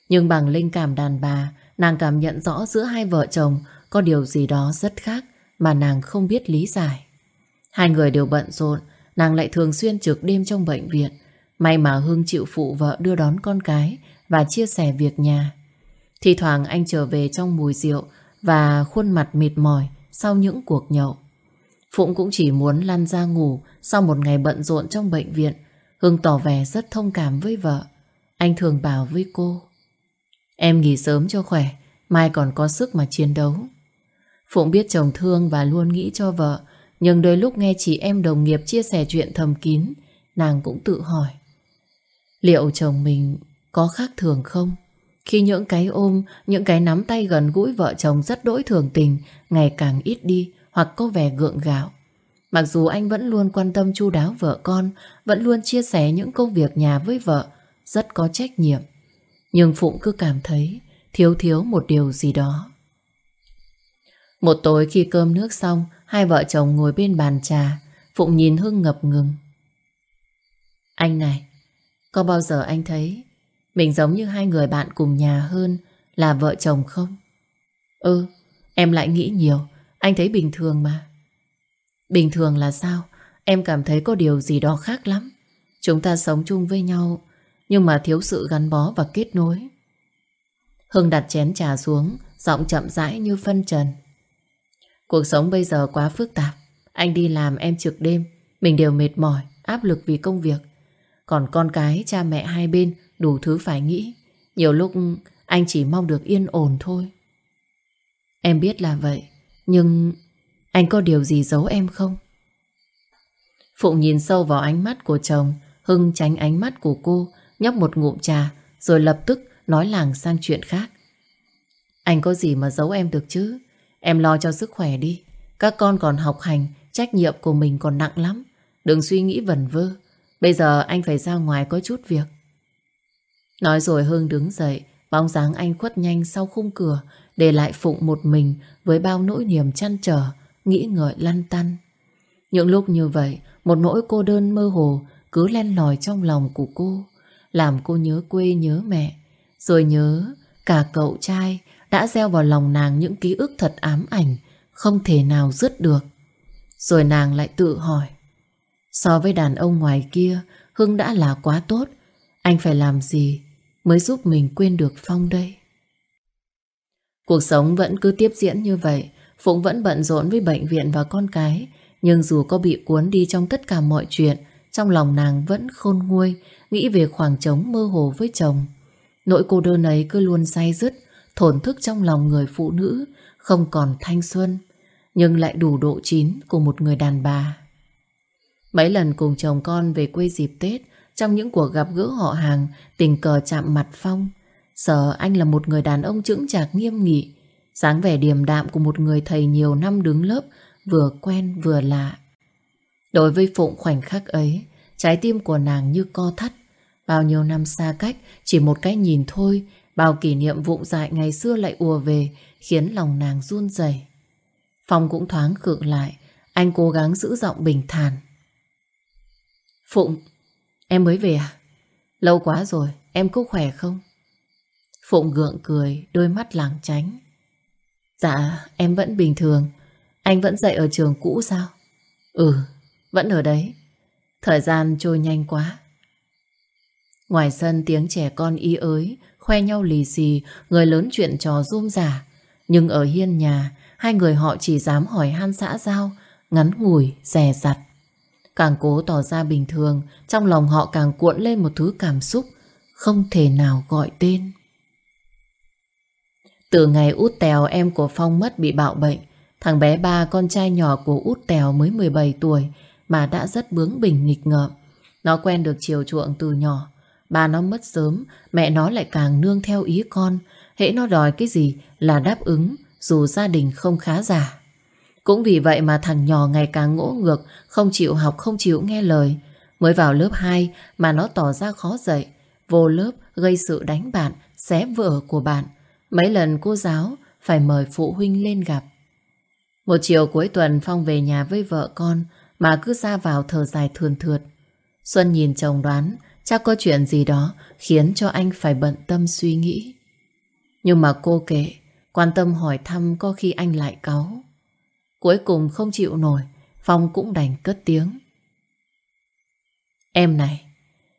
Nhưng bằng linh cảm đàn bà, nàng cảm nhận rõ giữa hai vợ chồng có điều gì đó rất khác mà nàng không biết lý giải. Hai người đều bận rộn, nàng lại thường xuyên trực đêm trong bệnh viện. May mà Hương chịu phụ vợ đưa đón con cái và chia sẻ việc nhà. Thì thoảng anh trở về trong mùi rượu và khuôn mặt mệt mỏi sau những cuộc nhậu. Phụng cũng chỉ muốn lăn ra ngủ sau một ngày bận rộn trong bệnh viện. Hương tỏ vẻ rất thông cảm với vợ. Anh thường bảo với cô. Em nghỉ sớm cho khỏe, mai còn có sức mà chiến đấu. Phụng biết chồng thương và luôn nghĩ cho vợ, nhưng đôi lúc nghe chị em đồng nghiệp chia sẻ chuyện thầm kín, nàng cũng tự hỏi. Liệu chồng mình có khác thường không? Khi những cái ôm, những cái nắm tay gần gũi vợ chồng rất đỗi thường tình, ngày càng ít đi hoặc có vẻ gượng gạo. Mặc dù anh vẫn luôn quan tâm chu đáo vợ con, vẫn luôn chia sẻ những công việc nhà với vợ, rất có trách nhiệm. Nhưng Phụng cứ cảm thấy thiếu thiếu một điều gì đó. Một tối khi cơm nước xong, hai vợ chồng ngồi bên bàn trà, Phụng nhìn Hưng ngập ngừng. Anh này, có bao giờ anh thấy mình giống như hai người bạn cùng nhà hơn là vợ chồng không? Ừ, em lại nghĩ nhiều, anh thấy bình thường mà. Bình thường là sao? Em cảm thấy có điều gì đó khác lắm. Chúng ta sống chung với nhau, nhưng mà thiếu sự gắn bó và kết nối. Hưng đặt chén trà xuống, giọng chậm rãi như phân trần. Cuộc sống bây giờ quá phức tạp. Anh đi làm em trực đêm, mình đều mệt mỏi, áp lực vì công việc. Còn con cái, cha mẹ hai bên đủ thứ phải nghĩ. Nhiều lúc anh chỉ mong được yên ổn thôi. Em biết là vậy, nhưng anh có điều gì giấu em không? Phụng nhìn sâu vào ánh mắt của chồng, Hưng tránh ánh mắt của cô, nhấp một ngụm trà, rồi lập tức nói làng sang chuyện khác. Anh có gì mà giấu em được chứ? Em lo cho sức khỏe đi. Các con còn học hành, trách nhiệm của mình còn nặng lắm. Đừng suy nghĩ vẩn vơ. Bây giờ anh phải ra ngoài có chút việc. Nói rồi Hương đứng dậy, bóng dáng anh khuất nhanh sau khung cửa, để lại Phụng một mình với bao nỗi niềm chăn trở, nghĩ ngợi lăn tăn. Những lúc như vậy, một nỗi cô đơn mơ hồ cứ len lỏi trong lòng của cô, làm cô nhớ quê nhớ mẹ, rồi nhớ cả cậu trai đã gieo vào lòng nàng những ký ức thật ám ảnh, không thể nào dứt được. Rồi nàng lại tự hỏi, so với đàn ông ngoài kia, Hưng đã là quá tốt, anh phải làm gì mới giúp mình quên được Phong đây? Cuộc sống vẫn cứ tiếp diễn như vậy, Phụng vẫn bận rộn với bệnh viện và con cái, nhưng dù có bị cuốn đi trong tất cả mọi chuyện, trong lòng nàng vẫn khôn nguôi, nghĩ về khoảng trống mơ hồ với chồng. Nỗi cô đơn ấy cứ luôn say dứt, thổn thức trong lòng người phụ nữ, không còn thanh xuân, nhưng lại đủ độ chín của một người đàn bà. Mấy lần cùng chồng con về quê dịp Tết, trong những cuộc gặp gỡ họ hàng, tình cờ chạm mặt Phong, sợ anh là một người đàn ông chững chạc nghiêm nghị, dáng vẻ điềm đạm của một người thầy nhiều năm đứng lớp, vừa quen vừa lạ. Đối với Phụng khoảnh khắc ấy, trái tim của nàng như co thắt. Bao nhiêu năm xa cách, chỉ một cái nhìn thôi, bao kỷ niệm vụng dại ngày xưa lại ùa về, khiến lòng nàng run rẩy. Phong cũng thoáng khựng lại, anh cố gắng giữ giọng bình thản. Phụng, em mới về à? Lâu quá rồi, em có khỏe không? Phụng gượng cười, đôi mắt lảng tránh. Dạ, em vẫn bình thường. Anh vẫn dạy ở trường cũ sao? Ừ, vẫn ở đấy. Thời gian trôi nhanh quá. Ngoài sân tiếng trẻ con y ới, khoe nhau lì xì, người lớn chuyện trò rôm giả Nhưng ở hiên nhà, hai người họ chỉ dám hỏi han xã giao, ngắn ngủi, rè rặt. Càng cố tỏ ra bình thường, trong lòng họ càng cuộn lên một thứ cảm xúc không thể nào gọi tên. Từ ngày út tèo em của Phong mất bị bạo bệnh, thằng bé ba con trai nhỏ của út tèo mới 17 tuổi mà đã rất bướng bỉnh nghịch ngợm. Nó quen được chiều chuộng từ nhỏ. Ba nó mất sớm, mẹ nó lại càng nương theo ý con. Hễ nó đòi cái gì là đáp ứng, dù gia đình không khá giả. Cũng vì vậy mà thằng nhỏ ngày càng ngỗ ngược, không chịu học, không chịu nghe lời. Mới vào lớp 2 mà nó tỏ ra khó dạy. Vô lớp gây sự đánh bạn, xé vợ của bạn. Mấy lần cô giáo phải mời phụ huynh lên gặp. Một chiều cuối tuần Phong về nhà với vợ con mà cứ ra vào thở dài thườn thượt. Xuân nhìn chồng đoán chắc có chuyện gì đó khiến cho anh phải bận tâm suy nghĩ. Nhưng mà cô kệ, quan tâm hỏi thăm có khi anh lại cáu. Cuối cùng không chịu nổi, Phong cũng đành cất tiếng. Em này,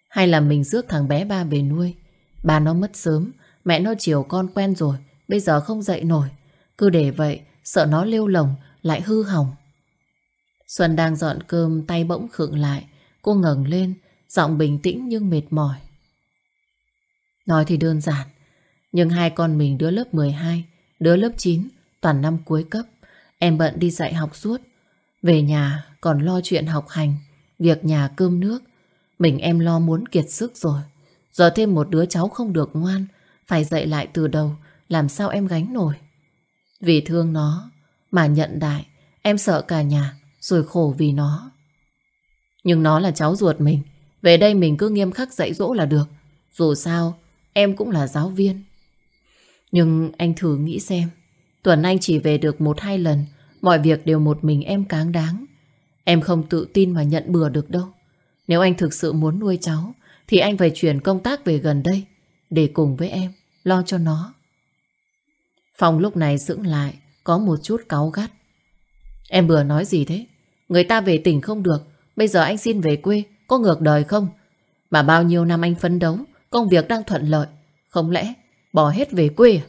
hay là mình rước thằng bé ba về nuôi. Ba nó mất sớm, mẹ nó chiều con quen rồi, bây giờ không dậy nổi. Cứ để vậy, sợ nó lêu lồng, lại hư hỏng. Xuân đang dọn cơm, tay bỗng khựng lại. Cô ngẩng lên, giọng bình tĩnh nhưng mệt mỏi. Nói thì đơn giản, nhưng hai con mình đứa lớp 12, đứa lớp 9, toàn năm cuối cấp. Em bận đi dạy học suốt. Về nhà còn lo chuyện học hành, việc nhà cơm nước. Mình em lo muốn kiệt sức rồi. Giờ thêm một đứa cháu không được ngoan, phải dạy lại từ đầu, làm sao em gánh nổi. Vì thương nó mà nhận đại, em sợ cả nhà rồi khổ vì nó. Nhưng nó là cháu ruột mình, về đây mình cứ nghiêm khắc dạy dỗ là được. Dù sao, em cũng là giáo viên. Nhưng anh thử nghĩ xem, Tuần Anh chỉ về được một hai lần, mọi việc đều một mình em cáng đáng. Em không tự tin mà nhận bừa được đâu. Nếu anh thực sự muốn nuôi cháu, thì anh phải chuyển công tác về gần đây, để cùng với em lo cho nó. Phong lúc này dưỡng lại, có một chút cáu gắt. Em vừa nói gì thế? Người ta về tỉnh không được, bây giờ anh xin về quê, có ngược đời không? Mà bao nhiêu năm anh phấn đấu, công việc đang thuận lợi. Không lẽ bỏ hết về quê à?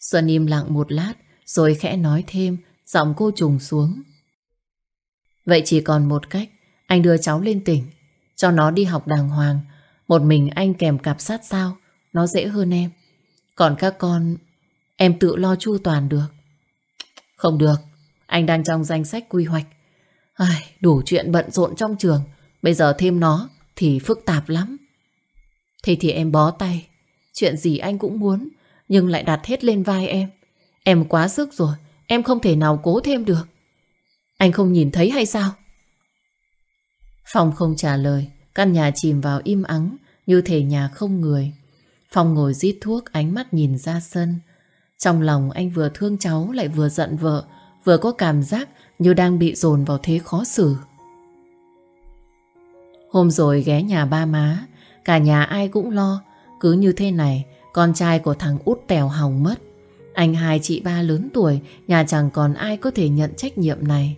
Xuân im lặng một lát, rồi khẽ nói thêm, giọng cô trùng xuống. Vậy chỉ còn một cách, anh đưa cháu lên tỉnh, cho nó đi học đàng hoàng. Một mình anh kèm cặp sát sao, nó dễ hơn em. Còn các con, em tự lo chu toàn được. Không được, anh đang trong danh sách quy hoạch. Ai, đủ chuyện bận rộn trong trường, bây giờ thêm nó thì phức tạp lắm. Thế thì em bó tay, chuyện gì anh cũng muốn, nhưng lại đặt hết lên vai em. Em quá sức rồi, em không thể nào cố thêm được. Anh không nhìn thấy hay sao? Phong không trả lời, căn nhà chìm vào im ắng, như thể nhà không người. Phong ngồi rít thuốc, ánh mắt nhìn ra sân. Trong lòng anh vừa thương cháu lại vừa giận vợ, vừa có cảm giác như đang bị dồn vào thế khó xử. Hôm rồi ghé nhà ba má, cả nhà ai cũng lo, cứ như thế này, con trai của thằng út tèo hỏng mất. Anh hai chị ba lớn tuổi, nhà chẳng còn ai có thể nhận trách nhiệm này.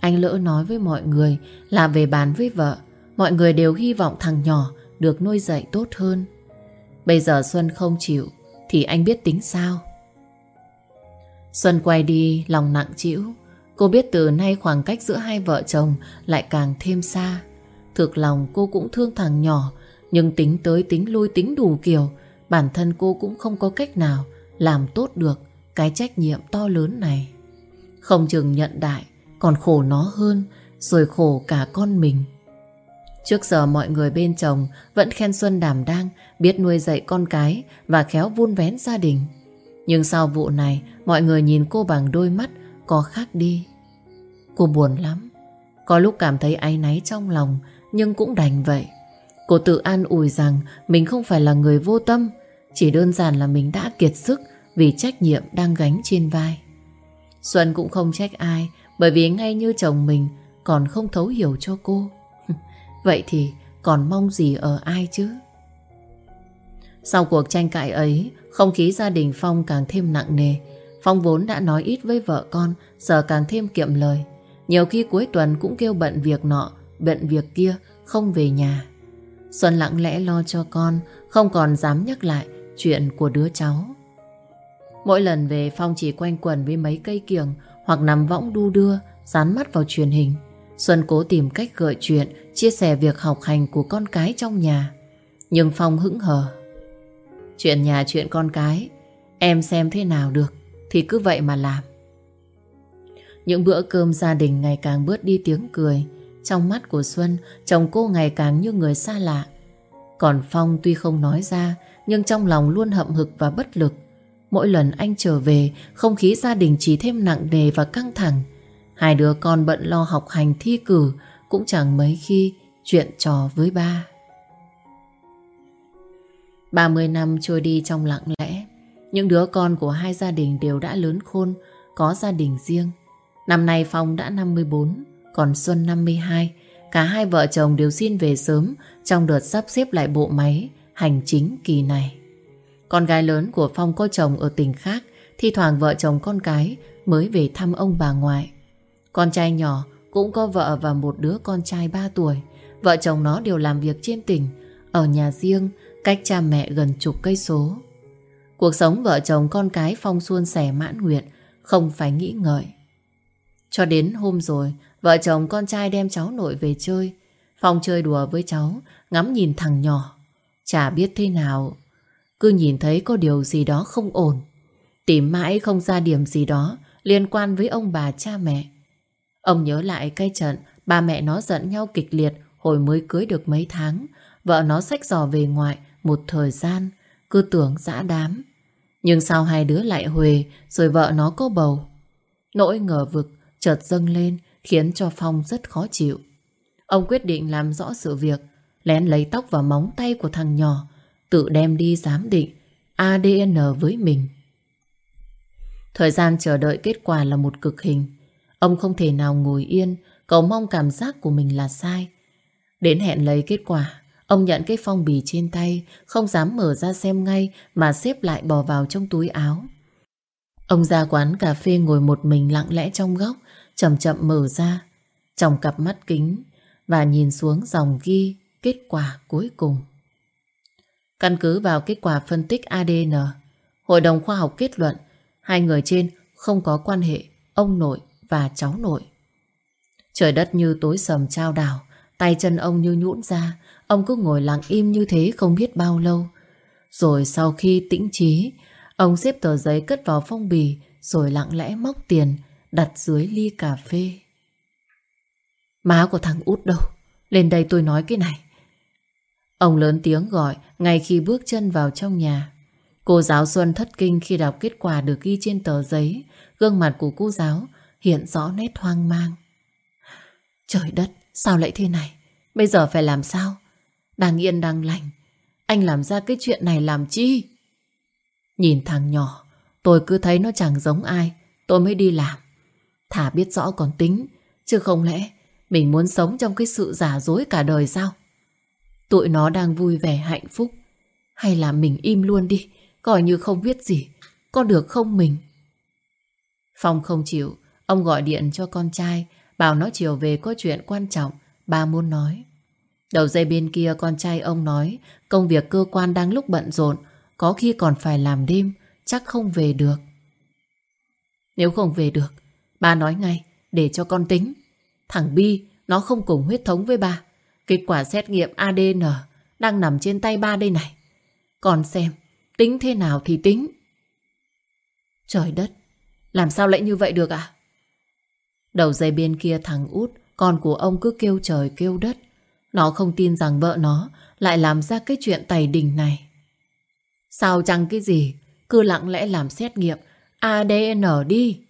Anh lỡ nói với mọi người là về bàn với vợ, mọi người đều hy vọng thằng nhỏ được nuôi dạy tốt hơn. Bây giờ Xuân không chịu, thì anh biết tính sao? Xuân quay đi, lòng nặng chịu. Cô biết từ nay khoảng cách giữa hai vợ chồng lại càng thêm xa. Thực lòng cô cũng thương thằng nhỏ, nhưng tính tới tính lui tính đủ kiểu, bản thân cô cũng không có cách nào làm tốt được cái trách nhiệm to lớn này. Không chừng nhận đại, còn khổ nó hơn, rồi khổ cả con mình. Trước giờ mọi người bên chồng vẫn khen Xuân đảm đang, biết nuôi dạy con cái và khéo vun vén gia đình. Nhưng sau vụ này, mọi người nhìn cô bằng đôi mắt có khác đi. Cô buồn lắm. Có lúc cảm thấy áy náy trong lòng, nhưng cũng đành vậy. Cô tự an ủi rằng mình không phải là người vô tâm, chỉ đơn giản là mình đã kiệt sức vì trách nhiệm đang gánh trên vai. Xuân cũng không trách ai, bởi vì ngay như chồng mình còn không thấu hiểu cho cô. Vậy thì còn mong gì ở ai chứ? Sau cuộc tranh cãi ấy, không khí gia đình Phong càng thêm nặng nề. Phong vốn đã nói ít với vợ con, giờ càng thêm kiệm lời. Nhiều khi cuối tuần cũng kêu bận việc nọ, bận việc kia, không về nhà. Xuân lặng lẽ lo cho con, không còn dám nhắc lại chuyện của đứa cháu. Mỗi lần về Phong chỉ quanh quẩn với mấy cây kiềng hoặc nằm võng đu đưa, dán mắt vào truyền hình. Xuân cố tìm cách gợi chuyện, chia sẻ việc học hành của con cái trong nhà. Nhưng Phong hững hờ. Chuyện nhà chuyện con cái, em xem thế nào được, thì cứ vậy mà làm. Những bữa cơm gia đình ngày càng bớt đi tiếng cười. Trong mắt của Xuân, chồng cô ngày càng như người xa lạ. Còn Phong tuy không nói ra, nhưng trong lòng luôn hậm hực và bất lực. Mỗi lần anh trở về, không khí gia đình chỉ thêm nặng nề và căng thẳng. Hai đứa con bận lo học hành thi cử, cũng chẳng mấy khi chuyện trò với ba. 30 năm trôi đi trong lặng lẽ. Những đứa con của hai gia đình đều đã lớn khôn, có gia đình riêng. Năm nay Phong đã 54, còn Xuân 52. Cả hai vợ chồng đều xin về sớm trong đợt sắp xếp lại bộ máy hành chính kỳ này. Con gái lớn của Phong có chồng ở tỉnh khác, thi thoảng vợ chồng con cái mới về thăm ông bà ngoại. Con trai nhỏ cũng có vợ và một đứa con trai 3 tuổi. Vợ chồng nó đều làm việc trên tỉnh, ở nhà riêng, cách cha mẹ gần chục cây số. Cuộc sống vợ chồng con cái Phong xuân sẻ mãn nguyện, không phải nghĩ ngợi. Cho đến hôm rồi, vợ chồng con trai đem cháu nội về chơi. Phong chơi đùa với cháu, ngắm nhìn thằng nhỏ. Chả biết thế nào, cứ nhìn thấy có điều gì đó không ổn. Tìm mãi không ra điểm gì đó liên quan với ông bà cha mẹ. Ông nhớ lại cái trận ba mẹ nó giận nhau kịch liệt hồi mới cưới được mấy tháng. Vợ nó xách giò về ngoại một thời gian, cứ tưởng dã đám. Nhưng sao hai đứa lại huề rồi vợ nó có bầu. Nỗi ngờ vực chợt dâng lên khiến cho Phong rất khó chịu. Ông quyết định làm rõ sự việc, lén lấy tóc và móng tay của thằng nhỏ, tự đem đi giám định ADN với mình. Thời gian chờ đợi kết quả là một cực hình. Ông không thể nào ngồi yên, cầu mong cảm giác của mình là sai. Đến hẹn lấy kết quả, ông nhận cái phong bì trên tay, không dám mở ra xem ngay mà xếp lại bỏ vào trong túi áo. Ông ra quán cà phê ngồi một mình lặng lẽ trong góc, chậm chậm mở ra, trong cặp mắt kính và nhìn xuống dòng ghi kết quả cuối cùng. Căn cứ vào kết quả phân tích ADN, Hội đồng khoa học kết luận hai người trên không có quan hệ ông nội và cháu nội. Trời đất như tối sầm trao đảo, tay chân ông như nhũn ra, ông cứ ngồi lặng im như thế không biết bao lâu. Rồi sau khi tĩnh trí, ông xếp tờ giấy cất vào phong bì rồi lặng lẽ móc tiền đặt dưới ly cà phê. Má của thằng út đâu? Lên đây tôi nói cái này. Ông lớn tiếng gọi ngay khi bước chân vào trong nhà. Cô giáo Xuân thất kinh khi đọc kết quả được ghi trên tờ giấy. Gương mặt của cô giáo hiện rõ nét hoang mang. Trời đất, sao lại thế này? Bây giờ phải làm sao? Đang yên đang lành. Anh làm ra cái chuyện này làm chi? Nhìn thằng nhỏ, tôi cứ thấy nó chẳng giống ai. Tôi mới đi làm. Thả biết rõ còn tính. Chứ không lẽ mình muốn sống trong cái sự giả dối cả đời sao? Tụi nó đang vui vẻ hạnh phúc. Hay là mình im luôn đi, coi như không biết gì. Có được không mình? Phong không chịu, ông gọi điện cho con trai, bảo nó chiều về có chuyện quan trọng, ba muốn nói. Đầu dây bên kia con trai ông nói công việc cơ quan đang lúc bận rộn, có khi còn phải làm đêm, chắc không về được. Nếu không về được, ba nói ngay, để cho con tính. Thằng Bi, nó không cùng huyết thống với ba. Kết quả xét nghiệm ADN đang nằm trên tay ba đây này. Còn xem, tính thế nào thì tính. Trời đất, làm sao lại như vậy được ạ? À? Đầu dây bên kia thằng út, con của ông cứ kêu trời kêu đất. Nó không tin rằng vợ nó lại làm ra cái chuyện tày đình này. Sao chẳng cái gì, cứ lặng lẽ làm xét nghiệm ADN đi.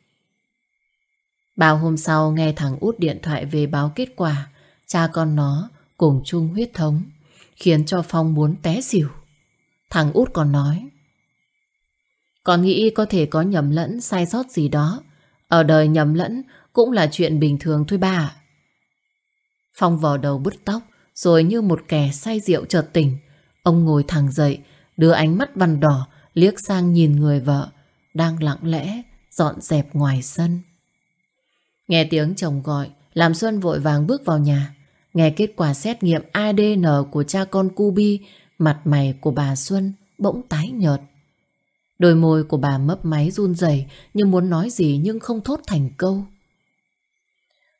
Bao hôm sau nghe thằng út điện thoại về báo kết quả, cha con nó cùng chung huyết thống, khiến cho Phong muốn té xỉu. Thằng út còn nói, Con nghĩ có thể có nhầm lẫn, sai sót gì đó. Ở đời nhầm lẫn cũng là chuyện bình thường thôi ba Phong vò đầu bứt tóc, rồi như một kẻ say rượu chợt tỉnh. Ông ngồi thẳng dậy, đưa ánh mắt văn đỏ, liếc sang nhìn người vợ, đang lặng lẽ dọn dẹp ngoài sân. Nghe tiếng chồng gọi, làm Xuân vội vàng bước vào nhà. Nghe kết quả xét nghiệm ADN của cha con Cubi, mặt mày của bà Xuân bỗng tái nhợt. Đôi môi của bà mấp máy run rẩy như muốn nói gì nhưng không thốt thành câu.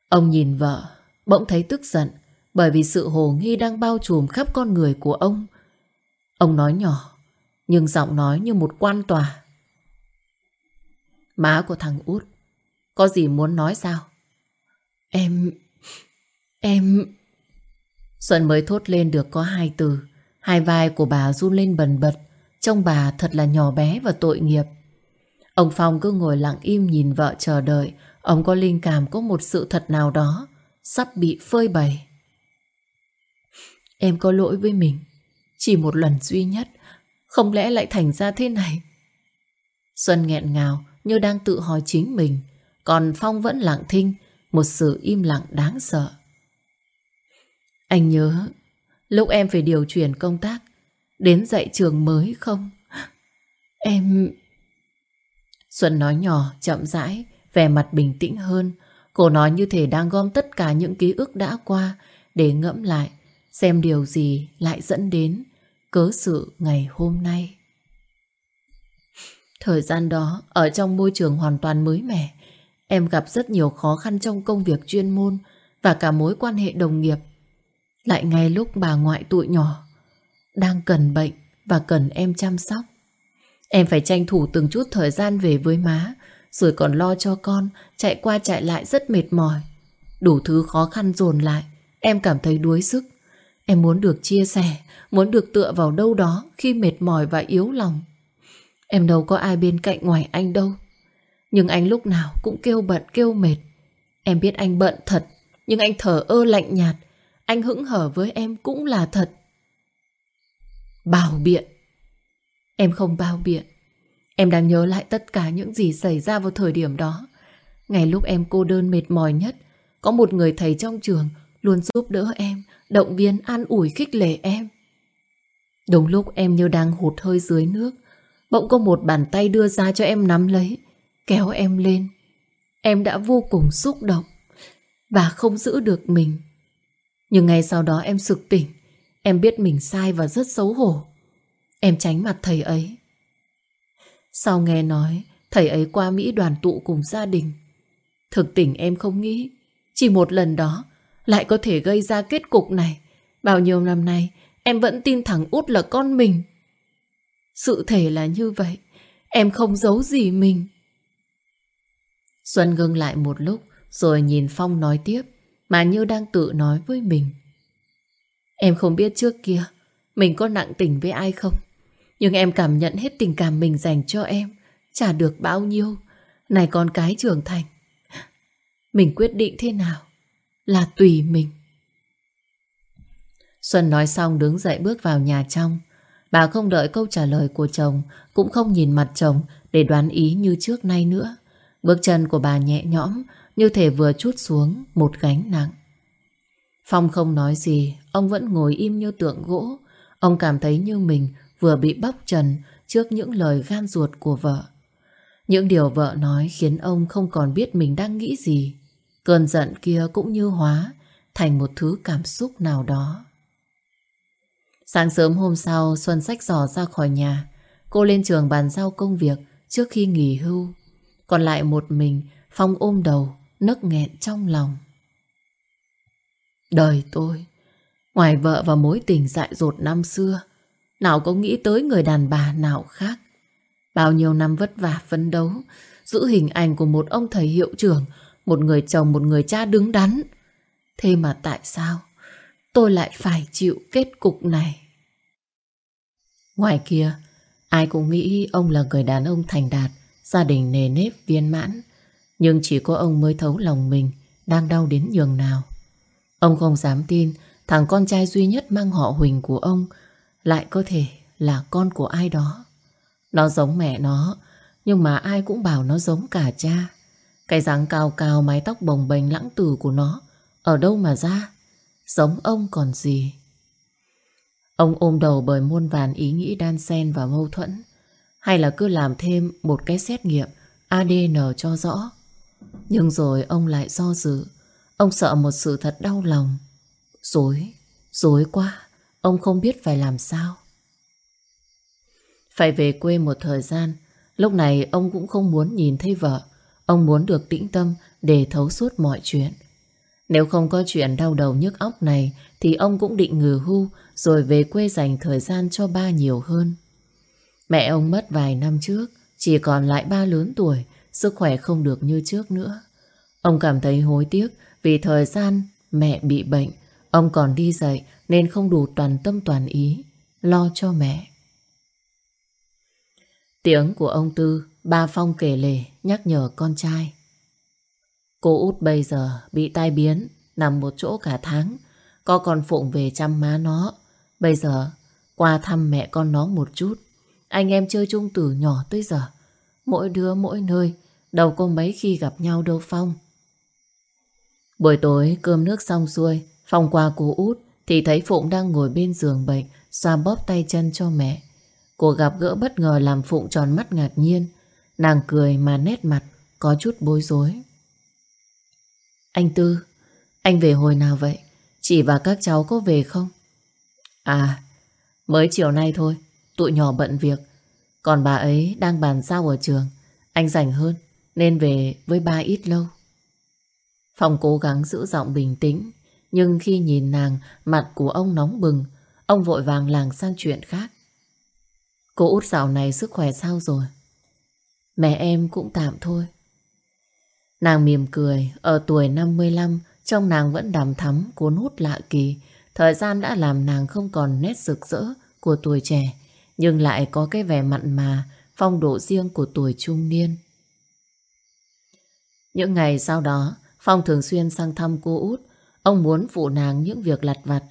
Ông nhìn vợ, bỗng thấy tức giận bởi vì sự hồ nghi đang bao trùm khắp con người của ông. Ông nói nhỏ, nhưng giọng nói như một quan tòa. Má của thằng út, có gì muốn nói sao? Em... Em... Xuân mới thốt lên được có hai từ. Hai vai của bà run lên bần bật. Trông bà thật là nhỏ bé và tội nghiệp. Ông Phong cứ ngồi lặng im nhìn vợ chờ đợi. Ông có linh cảm có một sự thật nào đó sắp bị phơi bày. Em có lỗi với mình. Chỉ một lần duy nhất. Không lẽ lại thành ra thế này? Xuân nghẹn ngào như đang tự hỏi chính mình. Còn Phong vẫn lặng thinh, một sự im lặng đáng sợ. Anh nhớ lúc em phải điều chuyển công tác đến dạy trường mới không? Em... Xuân nói nhỏ, chậm rãi, vẻ mặt bình tĩnh hơn. Cô nói như thể đang gom tất cả những ký ức đã qua để ngẫm lại xem điều gì lại dẫn đến cớ sự ngày hôm nay. Thời gian đó, ở trong môi trường hoàn toàn mới mẻ, em gặp rất nhiều khó khăn trong công việc chuyên môn và cả mối quan hệ đồng nghiệp. Lại ngay lúc bà ngoại tụi nhỏ đang cần bệnh và cần em chăm sóc. Em phải tranh thủ từng chút thời gian về với má, rồi còn lo cho con, chạy qua chạy lại rất mệt mỏi. Đủ thứ khó khăn dồn lại, em cảm thấy đuối sức. Em muốn được chia sẻ, muốn được tựa vào đâu đó khi mệt mỏi và yếu lòng. Em đâu có ai bên cạnh ngoài anh đâu. Nhưng anh lúc nào cũng kêu bận kêu mệt. Em biết anh bận thật, nhưng anh thở ơ lạnh nhạt. Anh hững hở với em cũng là thật. Bảo biện. Em không bao biện. Em đang nhớ lại tất cả những gì xảy ra vào thời điểm đó. Ngày lúc em cô đơn mệt mỏi nhất, có một người thầy trong trường luôn giúp đỡ em, động viên an ủi khích lệ em. Đúng lúc em như đang hụt hơi dưới nước, bỗng có một bàn tay đưa ra cho em nắm lấy, kéo em lên. Em đã vô cùng xúc động và không giữ được mình. Nhưng ngay sau đó em sực tỉnh, em biết mình sai và rất xấu hổ. em tránh mặt thầy ấy. Sau nghe nói thầy ấy qua Mỹ đoàn tụ cùng gia đình. Thực tỉnh em không nghĩ chỉ một lần đó lại có thể gây ra kết cục này. Bao nhiêu năm nay, em vẫn tin thằng út là con mình. Sự thể là như vậy. Em không giấu gì mình. Xuân ngưng lại một lúc, rồi nhìn Phong nói tiếp, mà như đang tự nói với mình. Em không biết trước kia, mình có nặng tình với ai không. Nhưng em cảm nhận hết tình cảm mình dành cho em. Trả được bao nhiêu. Này con cái trưởng thành. Mình quyết định thế nào là tùy mình. Xuân nói xong đứng dậy bước vào nhà trong. Bà không đợi câu trả lời của chồng, cũng không nhìn mặt chồng để đoán ý như trước nay nữa. Bước chân của bà nhẹ nhõm, như thể vừa chút xuống một gánh nặng. Phong không nói gì, ông vẫn ngồi im như tượng gỗ. Ông cảm thấy như mình vừa bị bóc trần trước những lời gan ruột của vợ. Những điều vợ nói khiến ông không còn biết mình đang nghĩ gì. Cơn giận kia cũng như hóa thành một thứ cảm xúc nào đó. Sáng sớm hôm sau, Xuân sách giỏ ra khỏi nhà. Cô lên trường bàn giao công việc trước khi nghỉ hưu. Còn lại một mình, Phong ôm đầu, nấc nghẹn trong lòng. Đời tôi, ngoài vợ và mối tình dại dột năm xưa, nào có nghĩ tới người đàn bà nào khác. Bao nhiêu năm vất vả phấn đấu, giữ hình ảnh của một ông thầy hiệu trưởng, một người chồng, một người cha đứng đắn. Thế mà tại sao tôi lại phải chịu kết cục này? Ngoài kia, ai cũng nghĩ ông là người đàn ông thành đạt, gia đình nề nếp viên mãn. Nhưng chỉ có ông mới thấu lòng mình đang đau đến nhường nào. Ông không dám tin thằng con trai duy nhất mang họ Huỳnh của ông lại có thể là con của ai đó. Nó giống mẹ nó, nhưng mà ai cũng bảo nó giống cả cha. Cái dáng cao cao mái tóc bồng bềnh lãng tử của nó ở đâu mà ra? Giống ông còn gì? Ông ôm đầu bởi muôn vàn ý nghĩ đan xen và mâu thuẫn. Hay là cứ làm thêm một cái xét nghiệm ADN cho rõ. Nhưng rồi ông lại do dự. Ông sợ một sự thật đau lòng. Dối, dối quá. Ông không biết phải làm sao. Phải về quê một thời gian. Lúc này ông cũng không muốn nhìn thấy vợ. Ông muốn được tĩnh tâm để thấu suốt mọi chuyện. Nếu không có chuyện đau đầu nhức óc này thì ông cũng định ngừ hưu rồi về quê dành thời gian cho ba nhiều hơn. Mẹ ông mất vài năm trước, chỉ còn lại ba lớn tuổi, sức khỏe không được như trước nữa. Ông cảm thấy hối tiếc vì thời gian mẹ bị bệnh, ông còn đi dạy nên không đủ toàn tâm toàn ý, lo cho mẹ. Tiếng của ông Tư, ba Phong kể lể nhắc nhở con trai. Cô út bây giờ bị tai biến, nằm một chỗ cả tháng, có con Phụng về chăm má nó. Bây giờ qua thăm mẹ con nó một chút. Anh em chơi chung từ nhỏ tới giờ. Mỗi đứa mỗi nơi. Đâu có mấy khi gặp nhau đâu Phong. Buổi tối cơm nước xong xuôi. Phong qua cô út thì thấy Phụng đang ngồi bên giường bệnh xoa bóp tay chân cho mẹ. Cô gặp gỡ bất ngờ làm Phụng tròn mắt ngạc nhiên. Nàng cười mà nét mặt có chút bối rối. Anh Tư, anh về hồi nào vậy? Chị và các cháu có về không? À, mới chiều nay thôi, tụi nhỏ bận việc. Còn bà ấy đang bàn giao ở trường. Anh rảnh hơn, nên về với ba ít lâu. Phong cố gắng giữ giọng bình tĩnh, nhưng khi nhìn nàng, mặt của ông nóng bừng, ông vội vàng làng sang chuyện khác. Cô út dạo này sức khỏe sao rồi? Mẹ em cũng tạm thôi. Nàng mỉm cười, ở tuổi 55, trong nàng vẫn đàm thắm cuốn hút lạ kỳ. Thời gian đã làm nàng không còn nét rực rỡ của tuổi trẻ, nhưng lại có cái vẻ mặn mà, phong độ riêng của tuổi trung niên. Những ngày sau đó, Phong thường xuyên sang thăm cô út. Ông muốn phụ nàng những việc lặt vặt.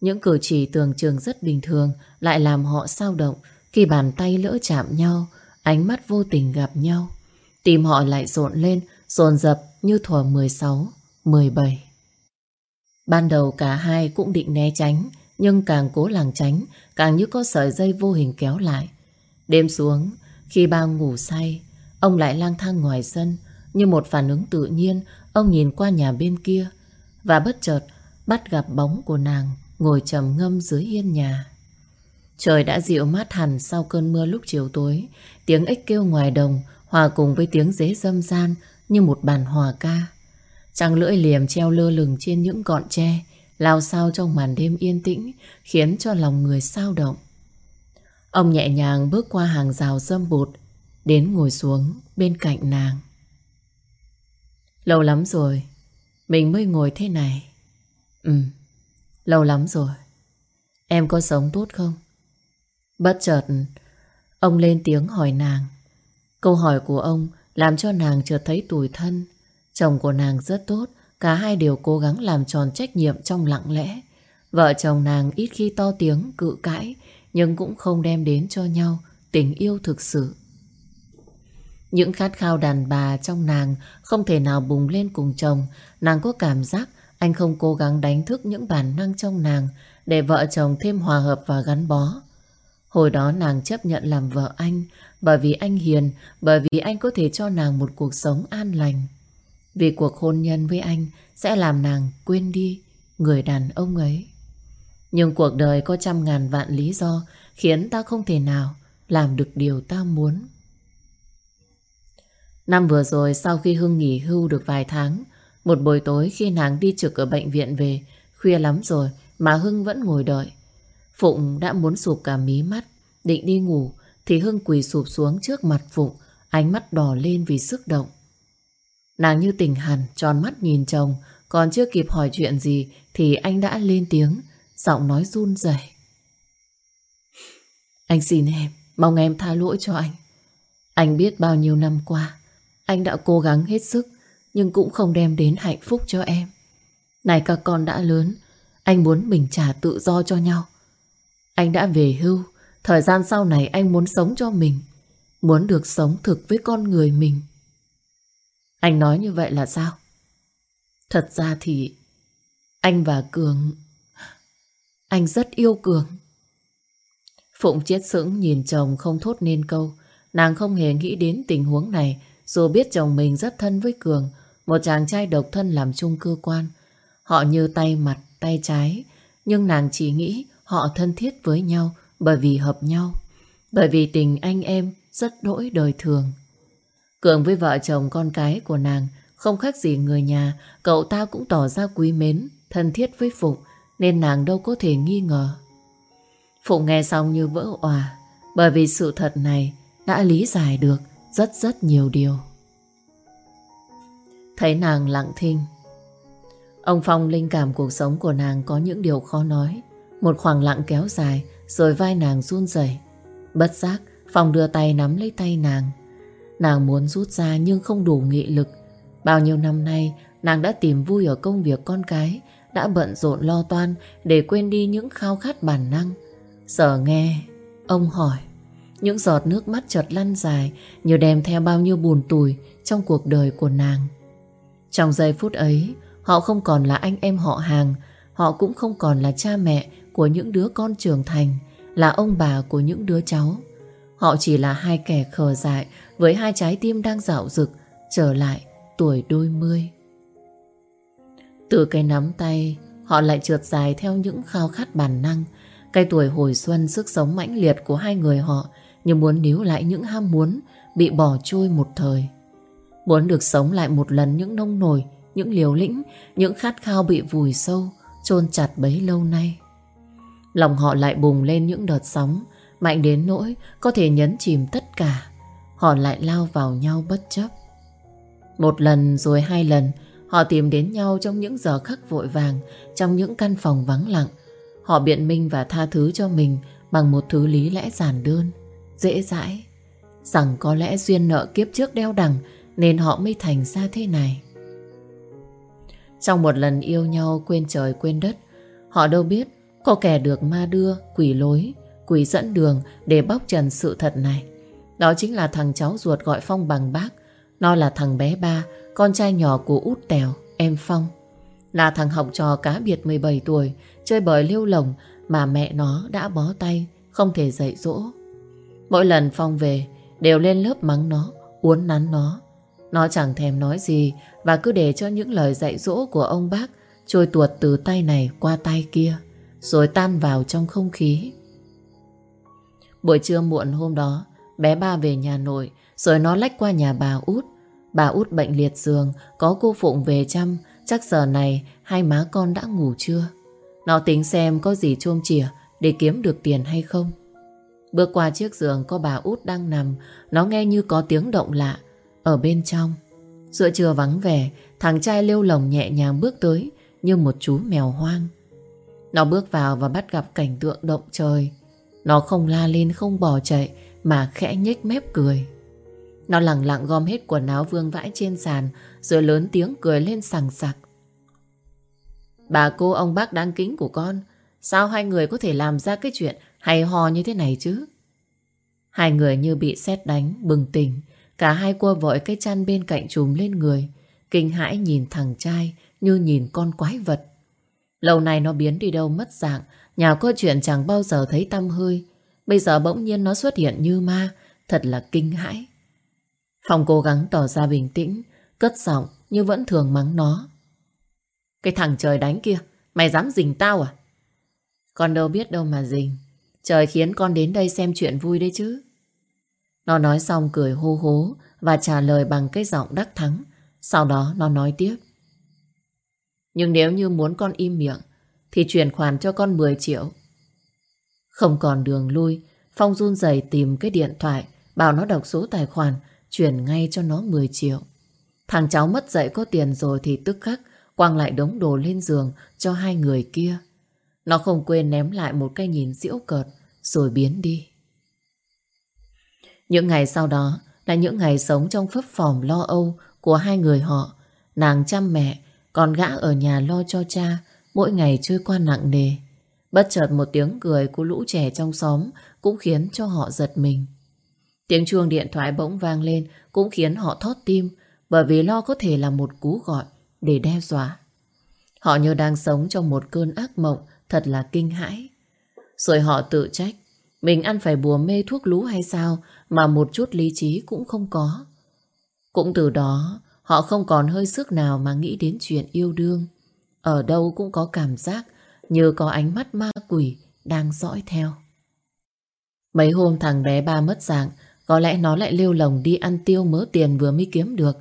Những cử chỉ tưởng chừng rất bình thường lại làm họ sao động khi bàn tay lỡ chạm nhau, ánh mắt vô tình gặp nhau. Tìm họ lại rộn lên, dồn dập như thuở 16, 17. Ban đầu cả hai cũng định né tránh, nhưng càng cố làng tránh, càng như có sợi dây vô hình kéo lại. Đêm xuống, khi ba ngủ say, ông lại lang thang ngoài sân, như một phản ứng tự nhiên, ông nhìn qua nhà bên kia, và bất chợt bắt gặp bóng của nàng ngồi trầm ngâm dưới hiên nhà. Trời đã dịu mát hẳn sau cơn mưa lúc chiều tối. Tiếng ếch kêu ngoài đồng hòa cùng với tiếng dế dâm gian như một bản hòa ca. Trăng lưỡi liềm treo lơ lửng trên những gọn tre, lao sao trong màn đêm yên tĩnh, khiến cho lòng người sao động. Ông nhẹ nhàng bước qua hàng rào dâm bụt, đến ngồi xuống bên cạnh nàng. Lâu lắm rồi, mình mới ngồi thế này. Ừ, lâu lắm rồi. Em có sống tốt không? Bất chợt, ông lên tiếng hỏi nàng. Câu hỏi của ông làm cho nàng chợt thấy tủi thân. Chồng của nàng rất tốt, cả hai đều cố gắng làm tròn trách nhiệm trong lặng lẽ. Vợ chồng nàng ít khi to tiếng, cự cãi, nhưng cũng không đem đến cho nhau tình yêu thực sự. Những khát khao đàn bà trong nàng không thể nào bùng lên cùng chồng. Nàng có cảm giác anh không cố gắng đánh thức những bản năng trong nàng để vợ chồng thêm hòa hợp và gắn bó. Hồi đó nàng chấp nhận làm vợ anh bởi vì anh hiền, bởi vì anh có thể cho nàng một cuộc sống an lành. Vì cuộc hôn nhân với anh sẽ làm nàng quên đi người đàn ông ấy. Nhưng cuộc đời có trăm ngàn vạn lý do khiến ta không thể nào làm được điều ta muốn. Năm vừa rồi sau khi Hưng nghỉ hưu được vài tháng, một buổi tối khi nàng đi trực ở bệnh viện về, khuya lắm rồi mà Hưng vẫn ngồi đợi. Phụng đã muốn sụp cả mí mắt, định đi ngủ thì Hưng quỳ sụp xuống trước mặt Phụng, ánh mắt đỏ lên vì sức động. Nàng như tỉnh hẳn, tròn mắt nhìn chồng, còn chưa kịp hỏi chuyện gì thì anh đã lên tiếng, giọng nói run rẩy. Anh xin em, mong em tha lỗi cho anh. Anh biết bao nhiêu năm qua, anh đã cố gắng hết sức, nhưng cũng không đem đến hạnh phúc cho em. Này các con đã lớn, anh muốn mình trả tự do cho nhau. Anh đã về hưu, thời gian sau này anh muốn sống cho mình, muốn được sống thực với con người mình. Anh nói như vậy là sao? Thật ra thì anh và Cường... Anh rất yêu Cường. Phụng chết sững nhìn chồng không thốt nên câu. Nàng không hề nghĩ đến tình huống này dù biết chồng mình rất thân với Cường Một chàng trai độc thân làm chung cơ quan Họ như tay mặt, tay trái Nhưng nàng chỉ nghĩ họ thân thiết với nhau Bởi vì hợp nhau Bởi vì tình anh em rất đỗi đời thường Cường với vợ chồng con cái của nàng Không khác gì người nhà Cậu ta cũng tỏ ra quý mến Thân thiết với Phụng Nên nàng đâu có thể nghi ngờ Phụng nghe xong như vỡ òa Bởi vì sự thật này Đã lý giải được rất rất nhiều điều. Thấy nàng lặng thinh, ông Phong linh cảm cuộc sống của nàng có những điều khó nói. Một khoảng lặng kéo dài, rồi vai nàng run rẩy. Bất giác, Phong đưa tay nắm lấy tay nàng. Nàng muốn rút ra nhưng không đủ nghị lực. Bao nhiêu năm nay, nàng đã tìm vui ở công việc con cái, đã bận rộn lo toan để quên đi những khao khát bản năng. Giờ nghe, ông hỏi. Những giọt nước mắt chợt lăn dài như đem theo bao nhiêu buồn tủi trong cuộc đời của nàng. Trong giây phút ấy, họ không còn là anh em họ hàng, họ cũng không còn là cha mẹ của những đứa con trưởng thành, là ông bà của những đứa cháu. Họ chỉ là hai kẻ khờ dại với hai trái tim đang dạo rực trở lại tuổi đôi mươi. Từ cái nắm tay, họ lại trượt dài theo những khao khát bản năng. Cái tuổi hồi xuân sức sống mãnh liệt của hai người họ như muốn níu lại những ham muốn bị bỏ trôi một thời. Muốn được sống lại một lần những nông nổi, những liều lĩnh, những khát khao bị vùi sâu, chôn chặt bấy lâu nay. Lòng họ lại bùng lên những đợt sóng, mạnh đến nỗi có thể nhấn chìm tất cả. Họ lại lao vào nhau bất chấp. Một lần rồi hai lần, họ tìm đến nhau trong những giờ khắc vội vàng, trong những căn phòng vắng lặng. Họ biện minh và tha thứ cho mình bằng một thứ lý lẽ giản đơn dễ dãi rằng có lẽ duyên nợ kiếp trước đeo đằng nên họ mới thành ra thế này. Trong một lần yêu nhau quên trời quên đất, họ đâu biết có kẻ được ma đưa, quỷ lối, quỷ dẫn đường để bóc trần sự thật này. Đó chính là thằng cháu ruột gọi Phong bằng bác. Nó là thằng bé ba, con trai nhỏ của út Tèo, em Phong. Là thằng học trò cá biệt 17 tuổi, chơi bời liêu lồng mà mẹ nó đã bó tay, không thể dạy dỗ. Mỗi lần Phong về Đều lên lớp mắng nó Uốn nắn nó Nó chẳng thèm nói gì Và cứ để cho những lời dạy dỗ của ông bác Trôi tuột từ tay này qua tay kia rồi tan vào trong không khí Buổi trưa muộn hôm đó, bé ba về nhà nội, rồi nó lách qua nhà bà út. Bà út bệnh liệt giường, có cô Phụng về chăm, chắc giờ này hai má con đã ngủ chưa. Nó tính xem có gì chôm chìa để kiếm được tiền hay không. Bước qua chiếc giường có bà út đang nằm, nó nghe như có tiếng động lạ ở bên trong. Giữa trưa vắng vẻ, thằng trai lêu lồng nhẹ nhàng bước tới như một chú mèo hoang. Nó bước vào và bắt gặp cảnh tượng động trời. Nó không la lên không bỏ chạy mà khẽ nhếch mép cười. Nó lặng lặng gom hết quần áo vương vãi trên sàn rồi lớn tiếng cười lên sằng sặc. Bà cô ông bác đáng kính của con Sao hai người có thể làm ra cái chuyện hay hò như thế này chứ? Hai người như bị sét đánh, bừng tỉnh. Cả hai cua vội cái chăn bên cạnh trùm lên người. Kinh hãi nhìn thằng trai như nhìn con quái vật. Lâu nay nó biến đi đâu mất dạng. Nhà có chuyện chẳng bao giờ thấy tâm hơi. Bây giờ bỗng nhiên nó xuất hiện như ma. Thật là kinh hãi. Phong cố gắng tỏ ra bình tĩnh. Cất giọng như vẫn thường mắng nó. Cái thằng trời đánh kia, mày dám dình tao à? Con đâu biết đâu mà dình. Trời khiến con đến đây xem chuyện vui đấy chứ. Nó nói xong cười hô hố và trả lời bằng cái giọng đắc thắng. Sau đó nó nói tiếp. Nhưng nếu như muốn con im miệng thì chuyển khoản cho con 10 triệu. Không còn đường lui, Phong run rẩy tìm cái điện thoại bảo nó đọc số tài khoản chuyển ngay cho nó 10 triệu. Thằng cháu mất dậy có tiền rồi thì tức khắc quăng lại đống đồ lên giường cho hai người kia. Nó không quên ném lại một cái nhìn diễu cợt rồi biến đi. Những ngày sau đó là những ngày sống trong phấp phỏng lo âu của hai người họ. Nàng chăm mẹ, còn gã ở nhà lo cho cha, mỗi ngày trôi qua nặng nề. Bất chợt một tiếng cười của lũ trẻ trong xóm cũng khiến cho họ giật mình. Tiếng chuông điện thoại bỗng vang lên cũng khiến họ thót tim bởi vì lo có thể là một cú gọi để đe dọa. Họ như đang sống trong một cơn ác mộng thật là kinh hãi. Rồi họ tự trách, mình ăn phải bùa mê thuốc lú hay sao mà một chút lý trí cũng không có. Cũng từ đó, họ không còn hơi sức nào mà nghĩ đến chuyện yêu đương. Ở đâu cũng có cảm giác như có ánh mắt ma quỷ đang dõi theo. Mấy hôm thằng bé ba mất dạng, có lẽ nó lại lêu lồng đi ăn tiêu mớ tiền vừa mới kiếm được.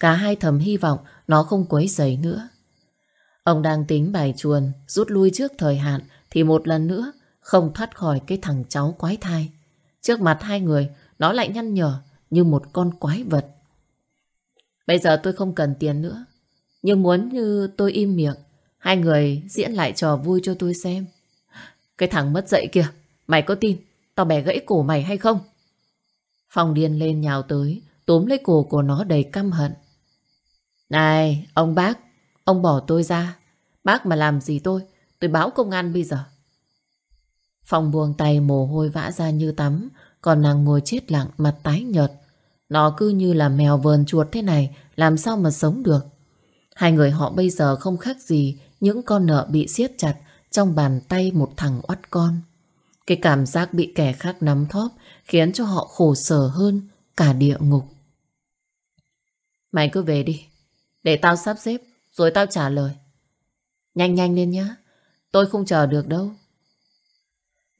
Cả hai thầm hy vọng nó không quấy rầy nữa. Ông đang tính bài chuồn rút lui trước thời hạn thì một lần nữa không thoát khỏi cái thằng cháu quái thai. Trước mặt hai người nó lại nhăn nhở như một con quái vật. Bây giờ tôi không cần tiền nữa. Nhưng muốn như tôi im miệng hai người diễn lại trò vui cho tôi xem. Cái thằng mất dậy kìa mày có tin tao bẻ gãy cổ mày hay không? Phong điên lên nhào tới tốm lấy cổ của nó đầy căm hận. Này, ông bác, ông bỏ tôi ra. Bác mà làm gì tôi, tôi báo công an bây giờ. Phong buông tay mồ hôi vã ra như tắm, còn nàng ngồi chết lặng mặt tái nhợt. Nó cứ như là mèo vờn chuột thế này, làm sao mà sống được. Hai người họ bây giờ không khác gì những con nợ bị siết chặt trong bàn tay một thằng oắt con. Cái cảm giác bị kẻ khác nắm thóp khiến cho họ khổ sở hơn cả địa ngục. Mày cứ về đi, để tao sắp xếp Rồi tao trả lời Nhanh nhanh lên nhá Tôi không chờ được đâu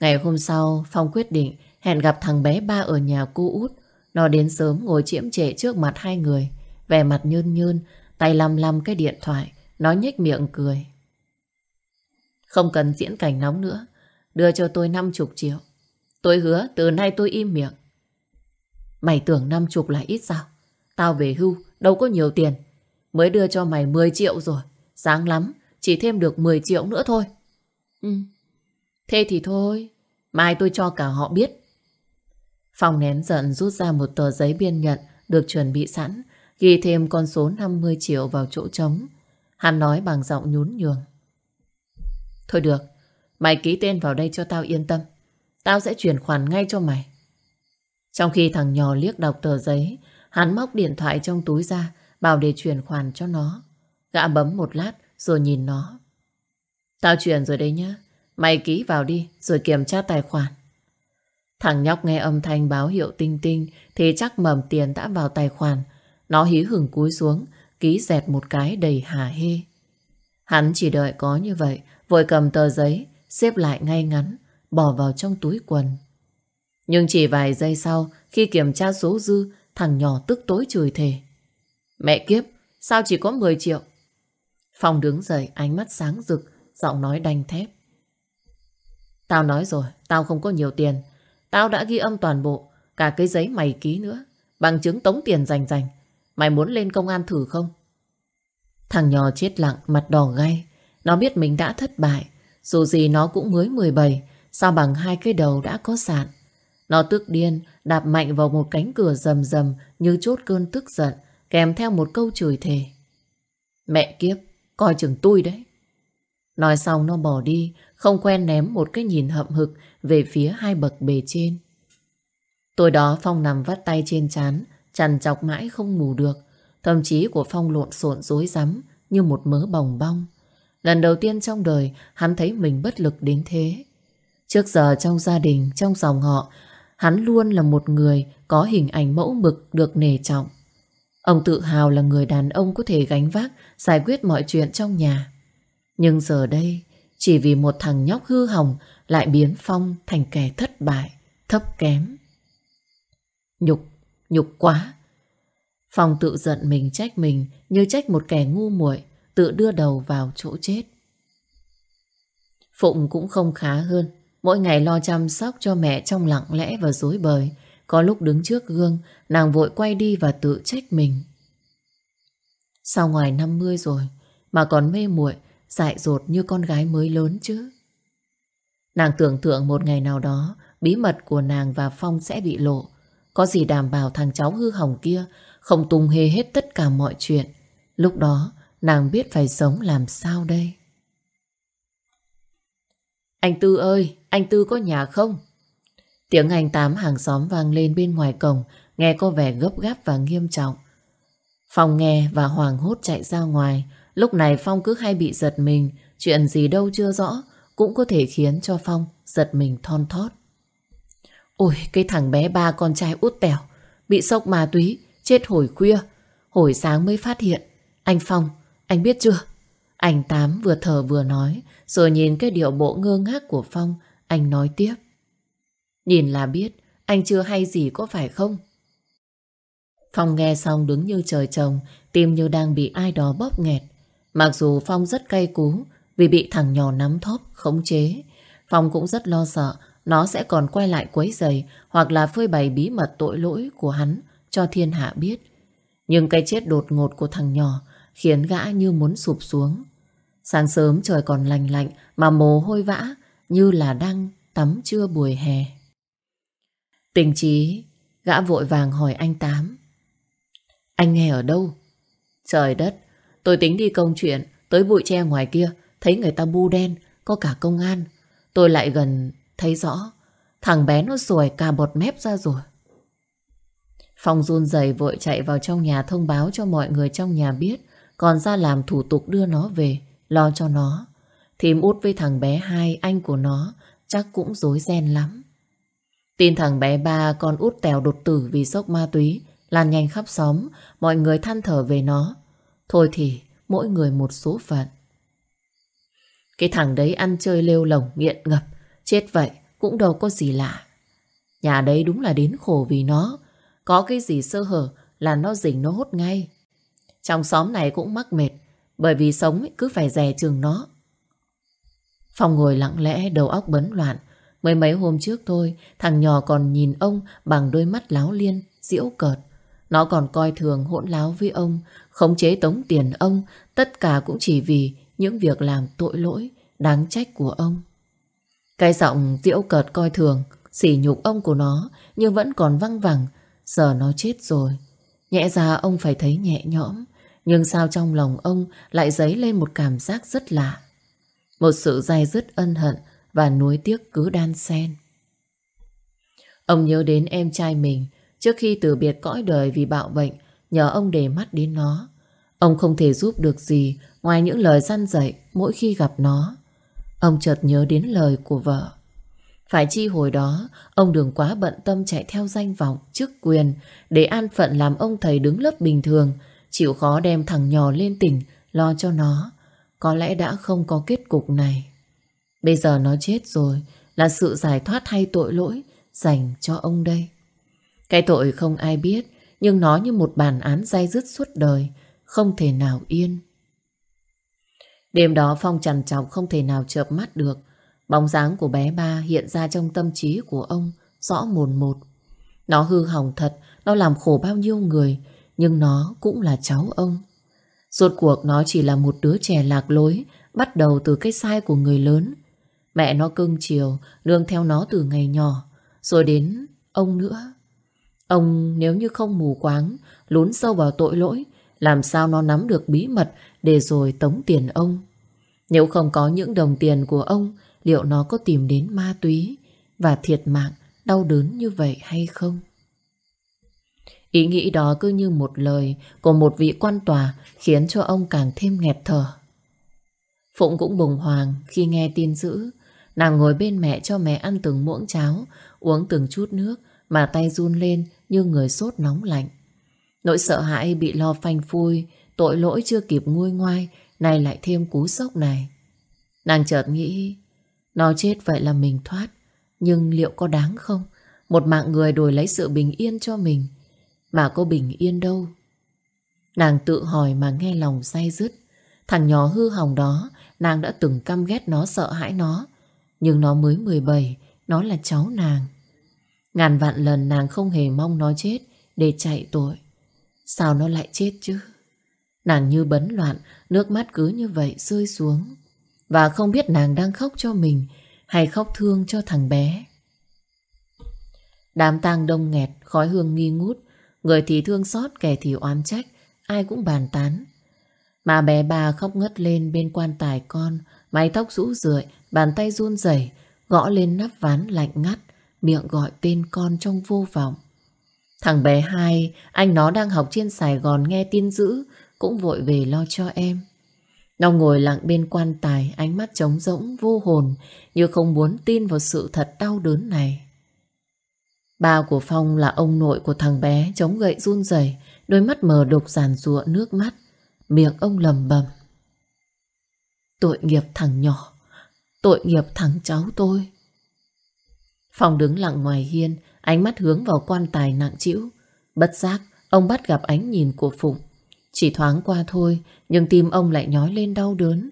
Ngày hôm sau Phong quyết định hẹn gặp thằng bé ba ở nhà cô út nó đến sớm ngồi chiếm trệ trước mặt hai người Vẻ mặt nhơn nhơn Tay lăm lăm cái điện thoại Nó nhếch miệng cười Không cần diễn cảnh nóng nữa Đưa cho tôi 50 triệu Tôi hứa từ nay tôi im miệng Mày tưởng 50 là ít sao Tao về hưu đâu có nhiều tiền Mới đưa cho mày 10 triệu rồi. Sáng lắm, chỉ thêm được 10 triệu nữa thôi. Ừ. Thế thì thôi, mai tôi cho cả họ biết. Phong nén giận rút ra một tờ giấy biên nhận được chuẩn bị sẵn, ghi thêm con số 50 triệu vào chỗ trống. Hắn nói bằng giọng nhún nhường. Thôi được, mày ký tên vào đây cho tao yên tâm. Tao sẽ chuyển khoản ngay cho mày. Trong khi thằng nhỏ liếc đọc tờ giấy, hắn móc điện thoại trong túi ra, Bảo để chuyển khoản cho nó. Gã bấm một lát rồi nhìn nó. Tao chuyển rồi đấy nhá. Mày ký vào đi rồi kiểm tra tài khoản. Thằng nhóc nghe âm thanh báo hiệu tinh tinh thì chắc mầm tiền đã vào tài khoản. Nó hí hửng cúi xuống, ký dẹt một cái đầy hà hê. Hắn chỉ đợi có như vậy, vội cầm tờ giấy, xếp lại ngay ngắn, bỏ vào trong túi quần. Nhưng chỉ vài giây sau, khi kiểm tra số dư, thằng nhỏ tức tối chửi thề. Mẹ kiếp, sao chỉ có 10 triệu? Phong đứng dậy, ánh mắt sáng rực, giọng nói đanh thép. Tao nói rồi, tao không có nhiều tiền. Tao đã ghi âm toàn bộ, cả cái giấy mày ký nữa. Bằng chứng tống tiền rành rành. Mày muốn lên công an thử không? Thằng nhỏ chết lặng, mặt đỏ gay. Nó biết mình đã thất bại. Dù gì nó cũng mới 17, sao bằng hai cái đầu đã có sạn. Nó tức điên, đạp mạnh vào một cánh cửa rầm rầm như chốt cơn tức giận, kèm theo một câu chửi thề. Mẹ kiếp, coi chừng tôi đấy. Nói xong nó bỏ đi, không quen ném một cái nhìn hậm hực về phía hai bậc bề trên. Tối đó Phong nằm vắt tay trên chán, chằn chọc mãi không ngủ được. Tâm trí của Phong lộn xộn rối rắm như một mớ bồng bong. Lần đầu tiên trong đời hắn thấy mình bất lực đến thế. Trước giờ trong gia đình, trong dòng họ, hắn luôn là một người có hình ảnh mẫu mực được nề trọng. Ông tự hào là người đàn ông có thể gánh vác, giải quyết mọi chuyện trong nhà. Nhưng giờ đây, chỉ vì một thằng nhóc hư hỏng lại biến Phong thành kẻ thất bại, thấp kém. Nhục, nhục quá. Phong tự giận mình trách mình như trách một kẻ ngu muội tự đưa đầu vào chỗ chết. Phụng cũng không khá hơn. Mỗi ngày lo chăm sóc cho mẹ trong lặng lẽ và dối bời. Có lúc đứng trước gương, nàng vội quay đi và tự trách mình. Sao ngoài 50 rồi mà còn mê muội dại dột như con gái mới lớn chứ? Nàng tưởng tượng một ngày nào đó bí mật của nàng và Phong sẽ bị lộ. Có gì đảm bảo thằng cháu hư hỏng kia không tung hê hết tất cả mọi chuyện. Lúc đó nàng biết phải sống làm sao đây? Anh Tư ơi, anh Tư có nhà không? Tiếng anh Tám hàng xóm vang lên bên ngoài cổng, nghe có vẻ gấp gáp và nghiêm trọng. Phong nghe và hoàng hốt chạy ra ngoài. Lúc này Phong cứ hay bị giật mình, chuyện gì đâu chưa rõ, cũng có thể khiến cho Phong giật mình thon thót. Ôi, cái thằng bé ba con trai út tèo, bị sốc ma túy, chết hồi khuya. Hồi sáng mới phát hiện. Anh Phong, anh biết chưa? Anh Tám vừa thở vừa nói, rồi nhìn cái điệu bộ ngơ ngác của Phong, anh nói tiếp. Nhìn là biết, anh chưa hay gì có phải không? Phong nghe xong đứng như trời trồng, tim như đang bị ai đó bóp nghẹt. Mặc dù Phong rất cay cú vì bị thằng nhỏ nắm thóp, khống chế. Phong cũng rất lo sợ nó sẽ còn quay lại quấy giày hoặc là phơi bày bí mật tội lỗi của hắn cho thiên hạ biết. Nhưng cái chết đột ngột của thằng nhỏ khiến gã như muốn sụp xuống. Sáng sớm trời còn lành lạnh mà mồ hôi vã như là đang tắm trưa buổi hè. Tình trí, gã vội vàng hỏi anh Tám. Anh nghe ở đâu? Trời đất, tôi tính đi công chuyện, tới bụi tre ngoài kia, thấy người ta bu đen, có cả công an. Tôi lại gần, thấy rõ, thằng bé nó sùi cả bọt mép ra rồi. Phong run rẩy vội chạy vào trong nhà thông báo cho mọi người trong nhà biết, còn ra làm thủ tục đưa nó về, lo cho nó. Thím út với thằng bé hai, anh của nó, chắc cũng rối ren lắm. Tin thằng bé ba con út tèo đột tử vì sốc ma túy, lan nhanh khắp xóm, mọi người than thở về nó. Thôi thì, mỗi người một số phận. Cái thằng đấy ăn chơi lêu lồng, nghiện ngập, chết vậy cũng đâu có gì lạ. Nhà đấy đúng là đến khổ vì nó, có cái gì sơ hở là nó rình nó hốt ngay. Trong xóm này cũng mắc mệt, bởi vì sống cứ phải dè chừng nó. Phong ngồi lặng lẽ, đầu óc bấn loạn. Mấy mấy hôm trước thôi, thằng nhỏ còn nhìn ông bằng đôi mắt láo liên, diễu cợt. Nó còn coi thường hỗn láo với ông, khống chế tống tiền ông, tất cả cũng chỉ vì những việc làm tội lỗi, đáng trách của ông. Cái giọng diễu cợt coi thường, sỉ nhục ông của nó, nhưng vẫn còn văng vẳng, giờ nó chết rồi. Nhẹ ra ông phải thấy nhẹ nhõm, nhưng sao trong lòng ông lại dấy lên một cảm giác rất lạ. Một sự dai dứt ân hận và nuối tiếc cứ đan xen. Ông nhớ đến em trai mình trước khi từ biệt cõi đời vì bạo bệnh, nhờ ông để mắt đến nó. Ông không thể giúp được gì ngoài những lời răn dạy mỗi khi gặp nó. Ông chợt nhớ đến lời của vợ. Phải chi hồi đó, ông đừng quá bận tâm chạy theo danh vọng, chức quyền, để an phận làm ông thầy đứng lớp bình thường, chịu khó đem thằng nhỏ lên tỉnh, lo cho nó. Có lẽ đã không có kết cục này. Bây giờ nó chết rồi, là sự giải thoát hay tội lỗi, dành cho ông đây? Cái tội không ai biết, nhưng nó như một bản án dai dứt suốt đời, không thể nào yên. Đêm đó Phong trằn trọc không thể nào chợp mắt được. Bóng dáng của bé ba hiện ra trong tâm trí của ông rõ mồn một. Nó hư hỏng thật, nó làm khổ bao nhiêu người, nhưng nó cũng là cháu ông. Rốt cuộc nó chỉ là một đứa trẻ lạc lối, bắt đầu từ cái sai của người lớn. Mẹ nó cưng chiều, nương theo nó từ ngày nhỏ, rồi đến ông nữa. Ông nếu như không mù quáng, lún sâu vào tội lỗi, làm sao nó nắm được bí mật để rồi tống tiền ông. Nếu không có những đồng tiền của ông, liệu nó có tìm đến ma túy và thiệt mạng đau đớn như vậy hay không? Ý nghĩ đó cứ như một lời của một vị quan tòa khiến cho ông càng thêm nghẹt thở. Phụng cũng bùng hoàng khi nghe tin dữ. Nàng ngồi bên mẹ cho mẹ ăn từng muỗng cháo, uống từng chút nước mà tay run lên như người sốt nóng lạnh. Nỗi sợ hãi bị lo phanh phui, tội lỗi chưa kịp nguôi ngoai, nay lại thêm cú sốc này. Nàng chợt nghĩ, nó chết vậy là mình thoát, nhưng liệu có đáng không? Một mạng người đổi lấy sự bình yên cho mình, mà có bình yên đâu. Nàng tự hỏi mà nghe lòng say dứt. Thằng nhỏ hư hỏng đó, nàng đã từng căm ghét nó, sợ hãi nó. Nhưng nó mới 17, nó là cháu nàng. Ngàn vạn lần nàng không hề mong nó chết để chạy tội. Sao nó lại chết chứ? Nàng như bấn loạn, nước mắt cứ như vậy rơi xuống. Và không biết nàng đang khóc cho mình hay khóc thương cho thằng bé. Đám tang đông nghẹt, khói hương nghi ngút, người thì thương xót, kẻ thì oán trách, ai cũng bàn tán. Mà bé bà khóc ngất lên bên quan tài con, mái tóc rũ rượi, bàn tay run rẩy gõ lên nắp ván lạnh ngắt, miệng gọi tên con trong vô vọng. Thằng bé hai, anh nó đang học trên Sài Gòn nghe tin dữ, cũng vội về lo cho em. Nó ngồi lặng bên quan tài, ánh mắt trống rỗng, vô hồn, như không muốn tin vào sự thật đau đớn này. Ba của Phong là ông nội của thằng bé, chống gậy run rẩy, đôi mắt mờ đục giàn rụa nước mắt, miệng ông lầm bầm. Tội nghiệp thằng nhỏ, tội nghiệp thằng cháu tôi. Phong đứng lặng ngoài hiên, ánh mắt hướng vào quan tài nặng trĩu. Bất giác, ông bắt gặp ánh nhìn của Phụng. Chỉ thoáng qua thôi, nhưng tim ông lại nhói lên đau đớn.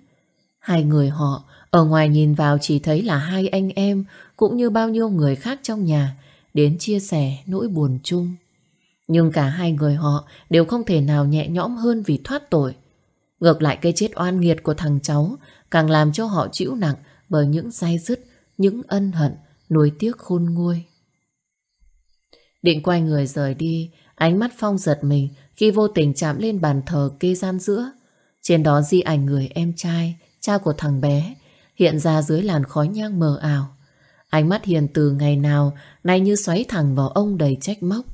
Hai người họ, ở ngoài nhìn vào chỉ thấy là hai anh em, cũng như bao nhiêu người khác trong nhà, đến chia sẻ nỗi buồn chung. Nhưng cả hai người họ đều không thể nào nhẹ nhõm hơn vì thoát tội. Ngược lại cái chết oan nghiệt của thằng cháu càng làm cho họ chịu nặng bởi những say dứt, những ân hận, nuối tiếc khôn nguôi. Định quay người rời đi, ánh mắt Phong giật mình khi vô tình chạm lên bàn thờ kê gian giữa. Trên đó di ảnh người em trai, cha của thằng bé, hiện ra dưới làn khói nhang mờ ảo. Ánh mắt hiền từ ngày nào nay như xoáy thẳng vào ông đầy trách móc.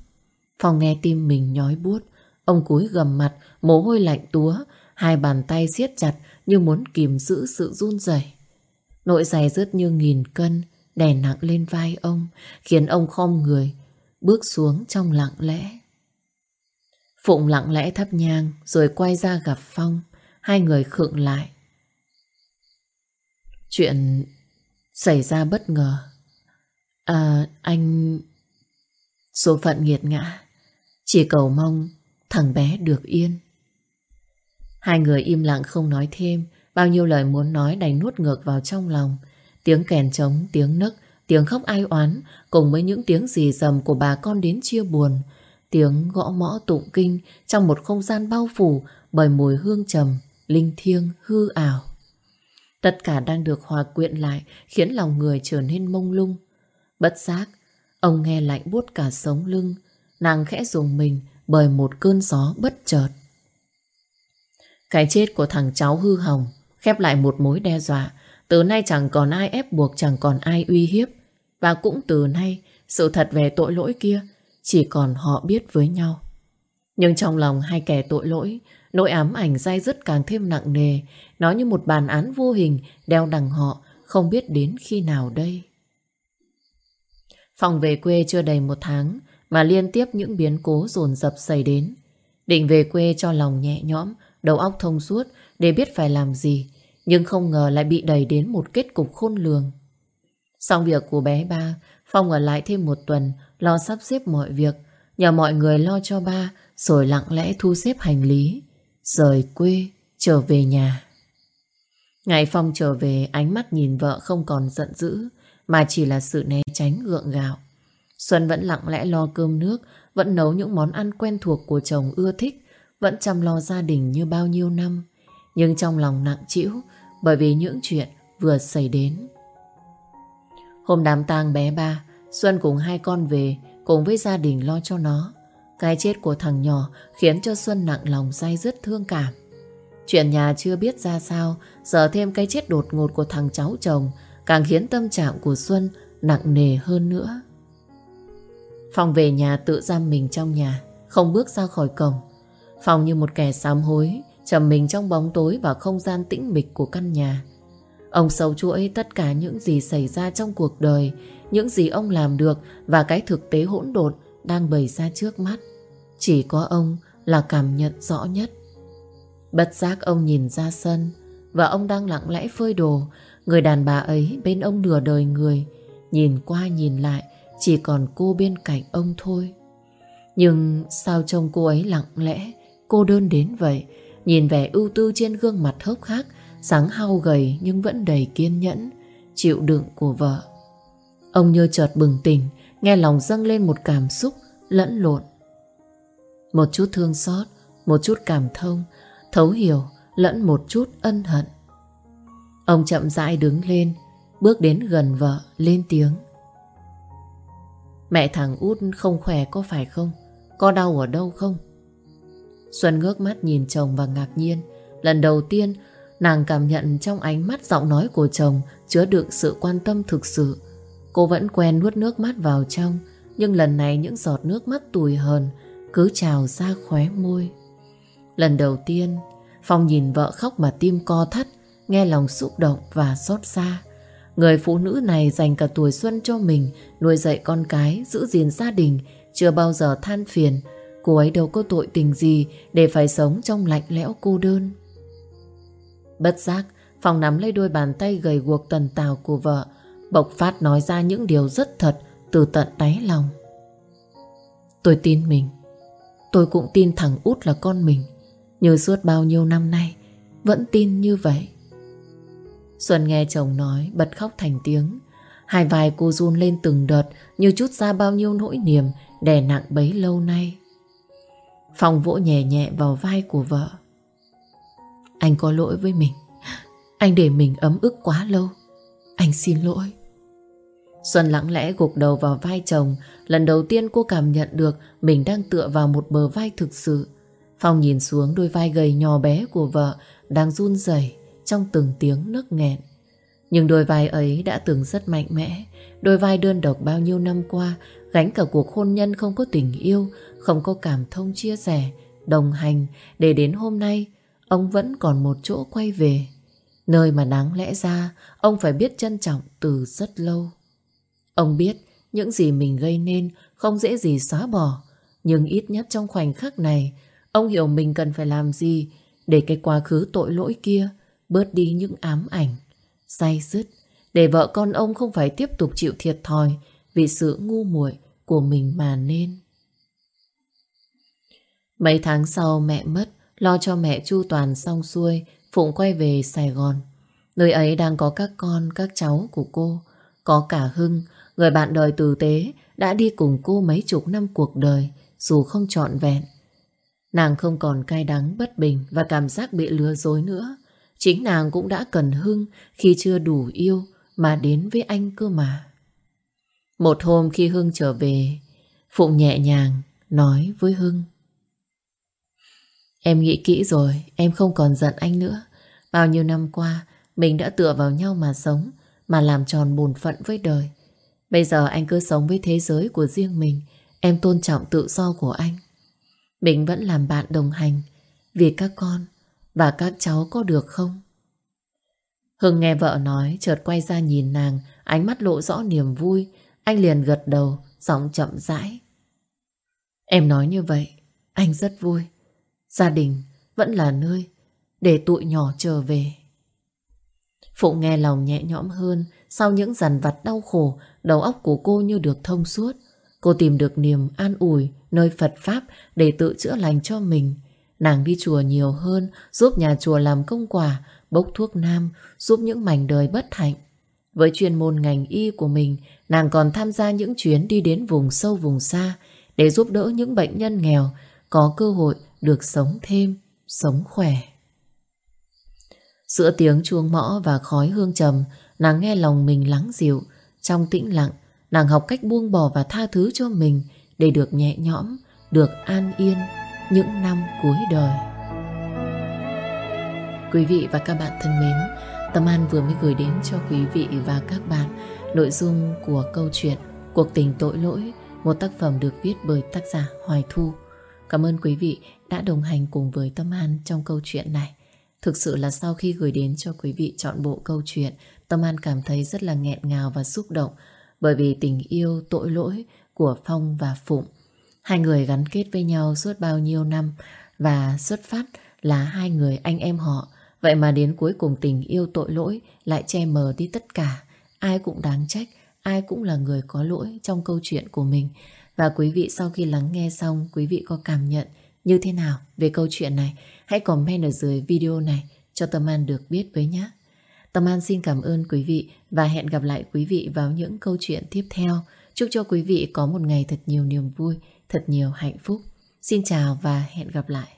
Phòng nghe tim mình nhói buốt, ông cúi gầm mặt, mồ hôi lạnh túa, hai bàn tay siết chặt như muốn kìm giữ sự run rẩy. Nỗi dày rớt như nghìn cân, đè nặng lên vai ông, khiến ông khom người, bước xuống trong lặng lẽ. Phụng lặng lẽ thắp nhang rồi quay ra gặp Phong. Hai người khựng lại. Chuyện xảy ra bất ngờ. À, anh... Số phận nghiệt ngã. Chỉ cầu mong thằng bé được yên. Hai người im lặng không nói thêm. Bao nhiêu lời muốn nói đành nuốt ngược vào trong lòng. Tiếng kèn trống, tiếng nấc, tiếng khóc ai oán cùng với những tiếng rì rầm của bà con đến chia buồn. Tiếng gõ mõ tụng kinh trong một không gian bao phủ bởi mùi hương trầm, linh thiêng, hư ảo. Tất cả đang được hòa quyện lại khiến lòng người trở nên mông lung. Bất giác, ông nghe lạnh buốt cả sống lưng, nàng khẽ dùng mình bởi một cơn gió bất chợt. Cái chết của thằng cháu hư hỏng khép lại một mối đe dọa. Từ nay chẳng còn ai ép buộc, chẳng còn ai uy hiếp. Và cũng từ nay, sự thật về tội lỗi kia chỉ còn họ biết với nhau. Nhưng trong lòng hai kẻ tội lỗi, nỗi ám ảnh dai dứt càng thêm nặng nề, nó như một bàn án vô hình đeo đằng họ, không biết đến khi nào đây. Phòng về quê chưa đầy một tháng mà liên tiếp những biến cố dồn dập xảy đến. Định về quê cho lòng nhẹ nhõm, đầu óc thông suốt để biết phải làm gì, nhưng không ngờ lại bị đẩy đến một kết cục khôn lường. Xong việc của bé ba, Phong ở lại thêm một tuần lo sắp xếp mọi việc, nhờ mọi người lo cho ba, rồi lặng lẽ thu xếp hành lý, rời quê, trở về nhà. Ngày Phong trở về, ánh mắt nhìn vợ không còn giận dữ, mà chỉ là sự né tránh gượng gạo. Xuân vẫn lặng lẽ lo cơm nước, vẫn nấu những món ăn quen thuộc của chồng ưa thích, vẫn chăm lo gia đình như bao nhiêu năm. Nhưng trong lòng nặng trĩu bởi vì những chuyện vừa xảy đến. Hôm đám tang bé ba, Xuân cùng hai con về cùng với gia đình lo cho nó. Cái chết của thằng nhỏ khiến cho Xuân nặng lòng say rất thương cảm. Chuyện nhà chưa biết ra sao, giờ thêm cái chết đột ngột của thằng cháu chồng càng khiến tâm trạng của Xuân nặng nề hơn nữa. Phong về nhà tự giam mình trong nhà, không bước ra khỏi cổng. Phong như một kẻ sám hối, trầm mình trong bóng tối và không gian tĩnh mịch của căn nhà. Ông sâu chuỗi tất cả những gì xảy ra trong cuộc đời, những gì ông làm được và cái thực tế hỗn độn đang bày ra trước mắt. Chỉ có ông là cảm nhận rõ nhất. Bất giác ông nhìn ra sân và ông đang lặng lẽ phơi đồ. Người đàn bà ấy bên ông nửa đời người, nhìn qua nhìn lại chỉ còn cô bên cạnh ông thôi. Nhưng sao trông cô ấy lặng lẽ, cô đơn đến vậy, nhìn vẻ ưu tư trên gương mặt hốc hác, sáng hao gầy nhưng vẫn đầy kiên nhẫn, chịu đựng của vợ. Ông như chợt bừng tỉnh, nghe lòng dâng lên một cảm xúc lẫn lộn. Một chút thương xót, một chút cảm thông, thấu hiểu lẫn một chút ân hận. Ông chậm rãi đứng lên, bước đến gần vợ, lên tiếng. Mẹ thằng út không khỏe có phải không? Có đau ở đâu không? Xuân ngước mắt nhìn chồng và ngạc nhiên. Lần đầu tiên, nàng cảm nhận trong ánh mắt giọng nói của chồng chứa đựng sự quan tâm thực sự. Cô vẫn quen nuốt nước mắt vào trong, nhưng lần này những giọt nước mắt tủi hờn cứ trào ra khóe môi. Lần đầu tiên, Phong nhìn vợ khóc mà tim co thắt, nghe lòng xúc động và xót xa. Người phụ nữ này dành cả tuổi xuân cho mình, nuôi dạy con cái, giữ gìn gia đình, chưa bao giờ than phiền. Cô ấy đâu có tội tình gì để phải sống trong lạnh lẽo cô đơn. Bất giác, Phong nắm lấy đôi bàn tay gầy guộc tần tào của vợ, bộc phát nói ra những điều rất thật từ tận đáy lòng. Tôi tin mình. Tôi cũng tin thằng út là con mình. Như suốt bao nhiêu năm nay, vẫn tin như vậy. Xuân nghe chồng nói bật khóc thành tiếng. Hai vai cô run lên từng đợt như chút ra bao nhiêu nỗi niềm đè nặng bấy lâu nay. Phong vỗ nhẹ nhẹ vào vai của vợ. Anh có lỗi với mình. Anh để mình ấm ức quá lâu. Anh xin lỗi. Xuân lặng lẽ gục đầu vào vai chồng. Lần đầu tiên cô cảm nhận được mình đang tựa vào một bờ vai thực sự. Phong nhìn xuống đôi vai gầy nhỏ bé của vợ đang run rẩy trong từng tiếng nức nghẹn. Nhưng đôi vai ấy đã từng rất mạnh mẽ, đôi vai đơn độc bao nhiêu năm qua, gánh cả cuộc hôn nhân không có tình yêu, không có cảm thông chia sẻ, đồng hành, để đến hôm nay, ông vẫn còn một chỗ quay về. Nơi mà đáng lẽ ra, ông phải biết trân trọng từ rất lâu. Ông biết những gì mình gây nên không dễ gì xóa bỏ, nhưng ít nhất trong khoảnh khắc này, ông hiểu mình cần phải làm gì để cái quá khứ tội lỗi kia bớt đi những ám ảnh, say dứt, để vợ con ông không phải tiếp tục chịu thiệt thòi vì sự ngu muội của mình mà nên. Mấy tháng sau mẹ mất, lo cho mẹ chu toàn xong xuôi, Phụng quay về Sài Gòn. Nơi ấy đang có các con, các cháu của cô, có cả Hưng, người bạn đời tử tế, đã đi cùng cô mấy chục năm cuộc đời, dù không trọn vẹn. Nàng không còn cay đắng bất bình và cảm giác bị lừa dối nữa. Chính nàng cũng đã cần Hưng khi chưa đủ yêu mà đến với anh cơ mà. Một hôm khi Hưng trở về, Phụng nhẹ nhàng nói với Hưng. Em nghĩ kỹ rồi, em không còn giận anh nữa. Bao nhiêu năm qua, mình đã tựa vào nhau mà sống, mà làm tròn bổn phận với đời. Bây giờ anh cứ sống với thế giới của riêng mình, em tôn trọng tự do của anh. Mình vẫn làm bạn đồng hành, vì các con và các cháu có được không? Hưng nghe vợ nói, chợt quay ra nhìn nàng, ánh mắt lộ rõ niềm vui. Anh liền gật đầu, giọng chậm rãi. Em nói như vậy, anh rất vui. Gia đình vẫn là nơi để tụi nhỏ trở về. Phụng nghe lòng nhẹ nhõm hơn, sau những dằn vặt đau khổ, đầu óc của cô như được thông suốt. Cô tìm được niềm an ủi nơi Phật Pháp để tự chữa lành cho mình. Nàng đi chùa nhiều hơn, giúp nhà chùa làm công quả, bốc thuốc nam, giúp những mảnh đời bất hạnh. Với chuyên môn ngành y của mình, nàng còn tham gia những chuyến đi đến vùng sâu vùng xa để giúp đỡ những bệnh nhân nghèo có cơ hội được sống thêm, sống khỏe. Giữa tiếng chuông mõ và khói hương trầm, nàng nghe lòng mình lắng dịu. Trong tĩnh lặng, nàng học cách buông bỏ và tha thứ cho mình để được nhẹ nhõm, được an yên những năm cuối đời. Quý vị và các bạn thân mến, Tâm An vừa mới gửi đến cho quý vị và các bạn nội dung của câu chuyện Cuộc tình tội lỗi, một tác phẩm được viết bởi tác giả Hoài Thu. Cảm ơn quý vị đã đồng hành cùng với Tâm An trong câu chuyện này. Thực sự là sau khi gửi đến cho quý vị chọn bộ câu chuyện, Tâm An cảm thấy rất là nghẹn ngào và xúc động bởi vì tình yêu tội lỗi của Phong và Phụng. Hai người gắn kết với nhau suốt bao nhiêu năm và xuất phát là hai người anh em họ. Vậy mà đến cuối cùng tình yêu tội lỗi lại che mờ đi tất cả. Ai cũng đáng trách, ai cũng là người có lỗi trong câu chuyện của mình. Và quý vị sau khi lắng nghe xong, quý vị có cảm nhận như thế nào về câu chuyện này? Hãy comment ở dưới video này cho Tâm An được biết với nhé. Tâm An xin cảm ơn quý vị và hẹn gặp lại quý vị vào những câu chuyện tiếp theo. Chúc cho quý vị có một ngày thật nhiều niềm vui, thật nhiều hạnh phúc. Xin chào và hẹn gặp lại.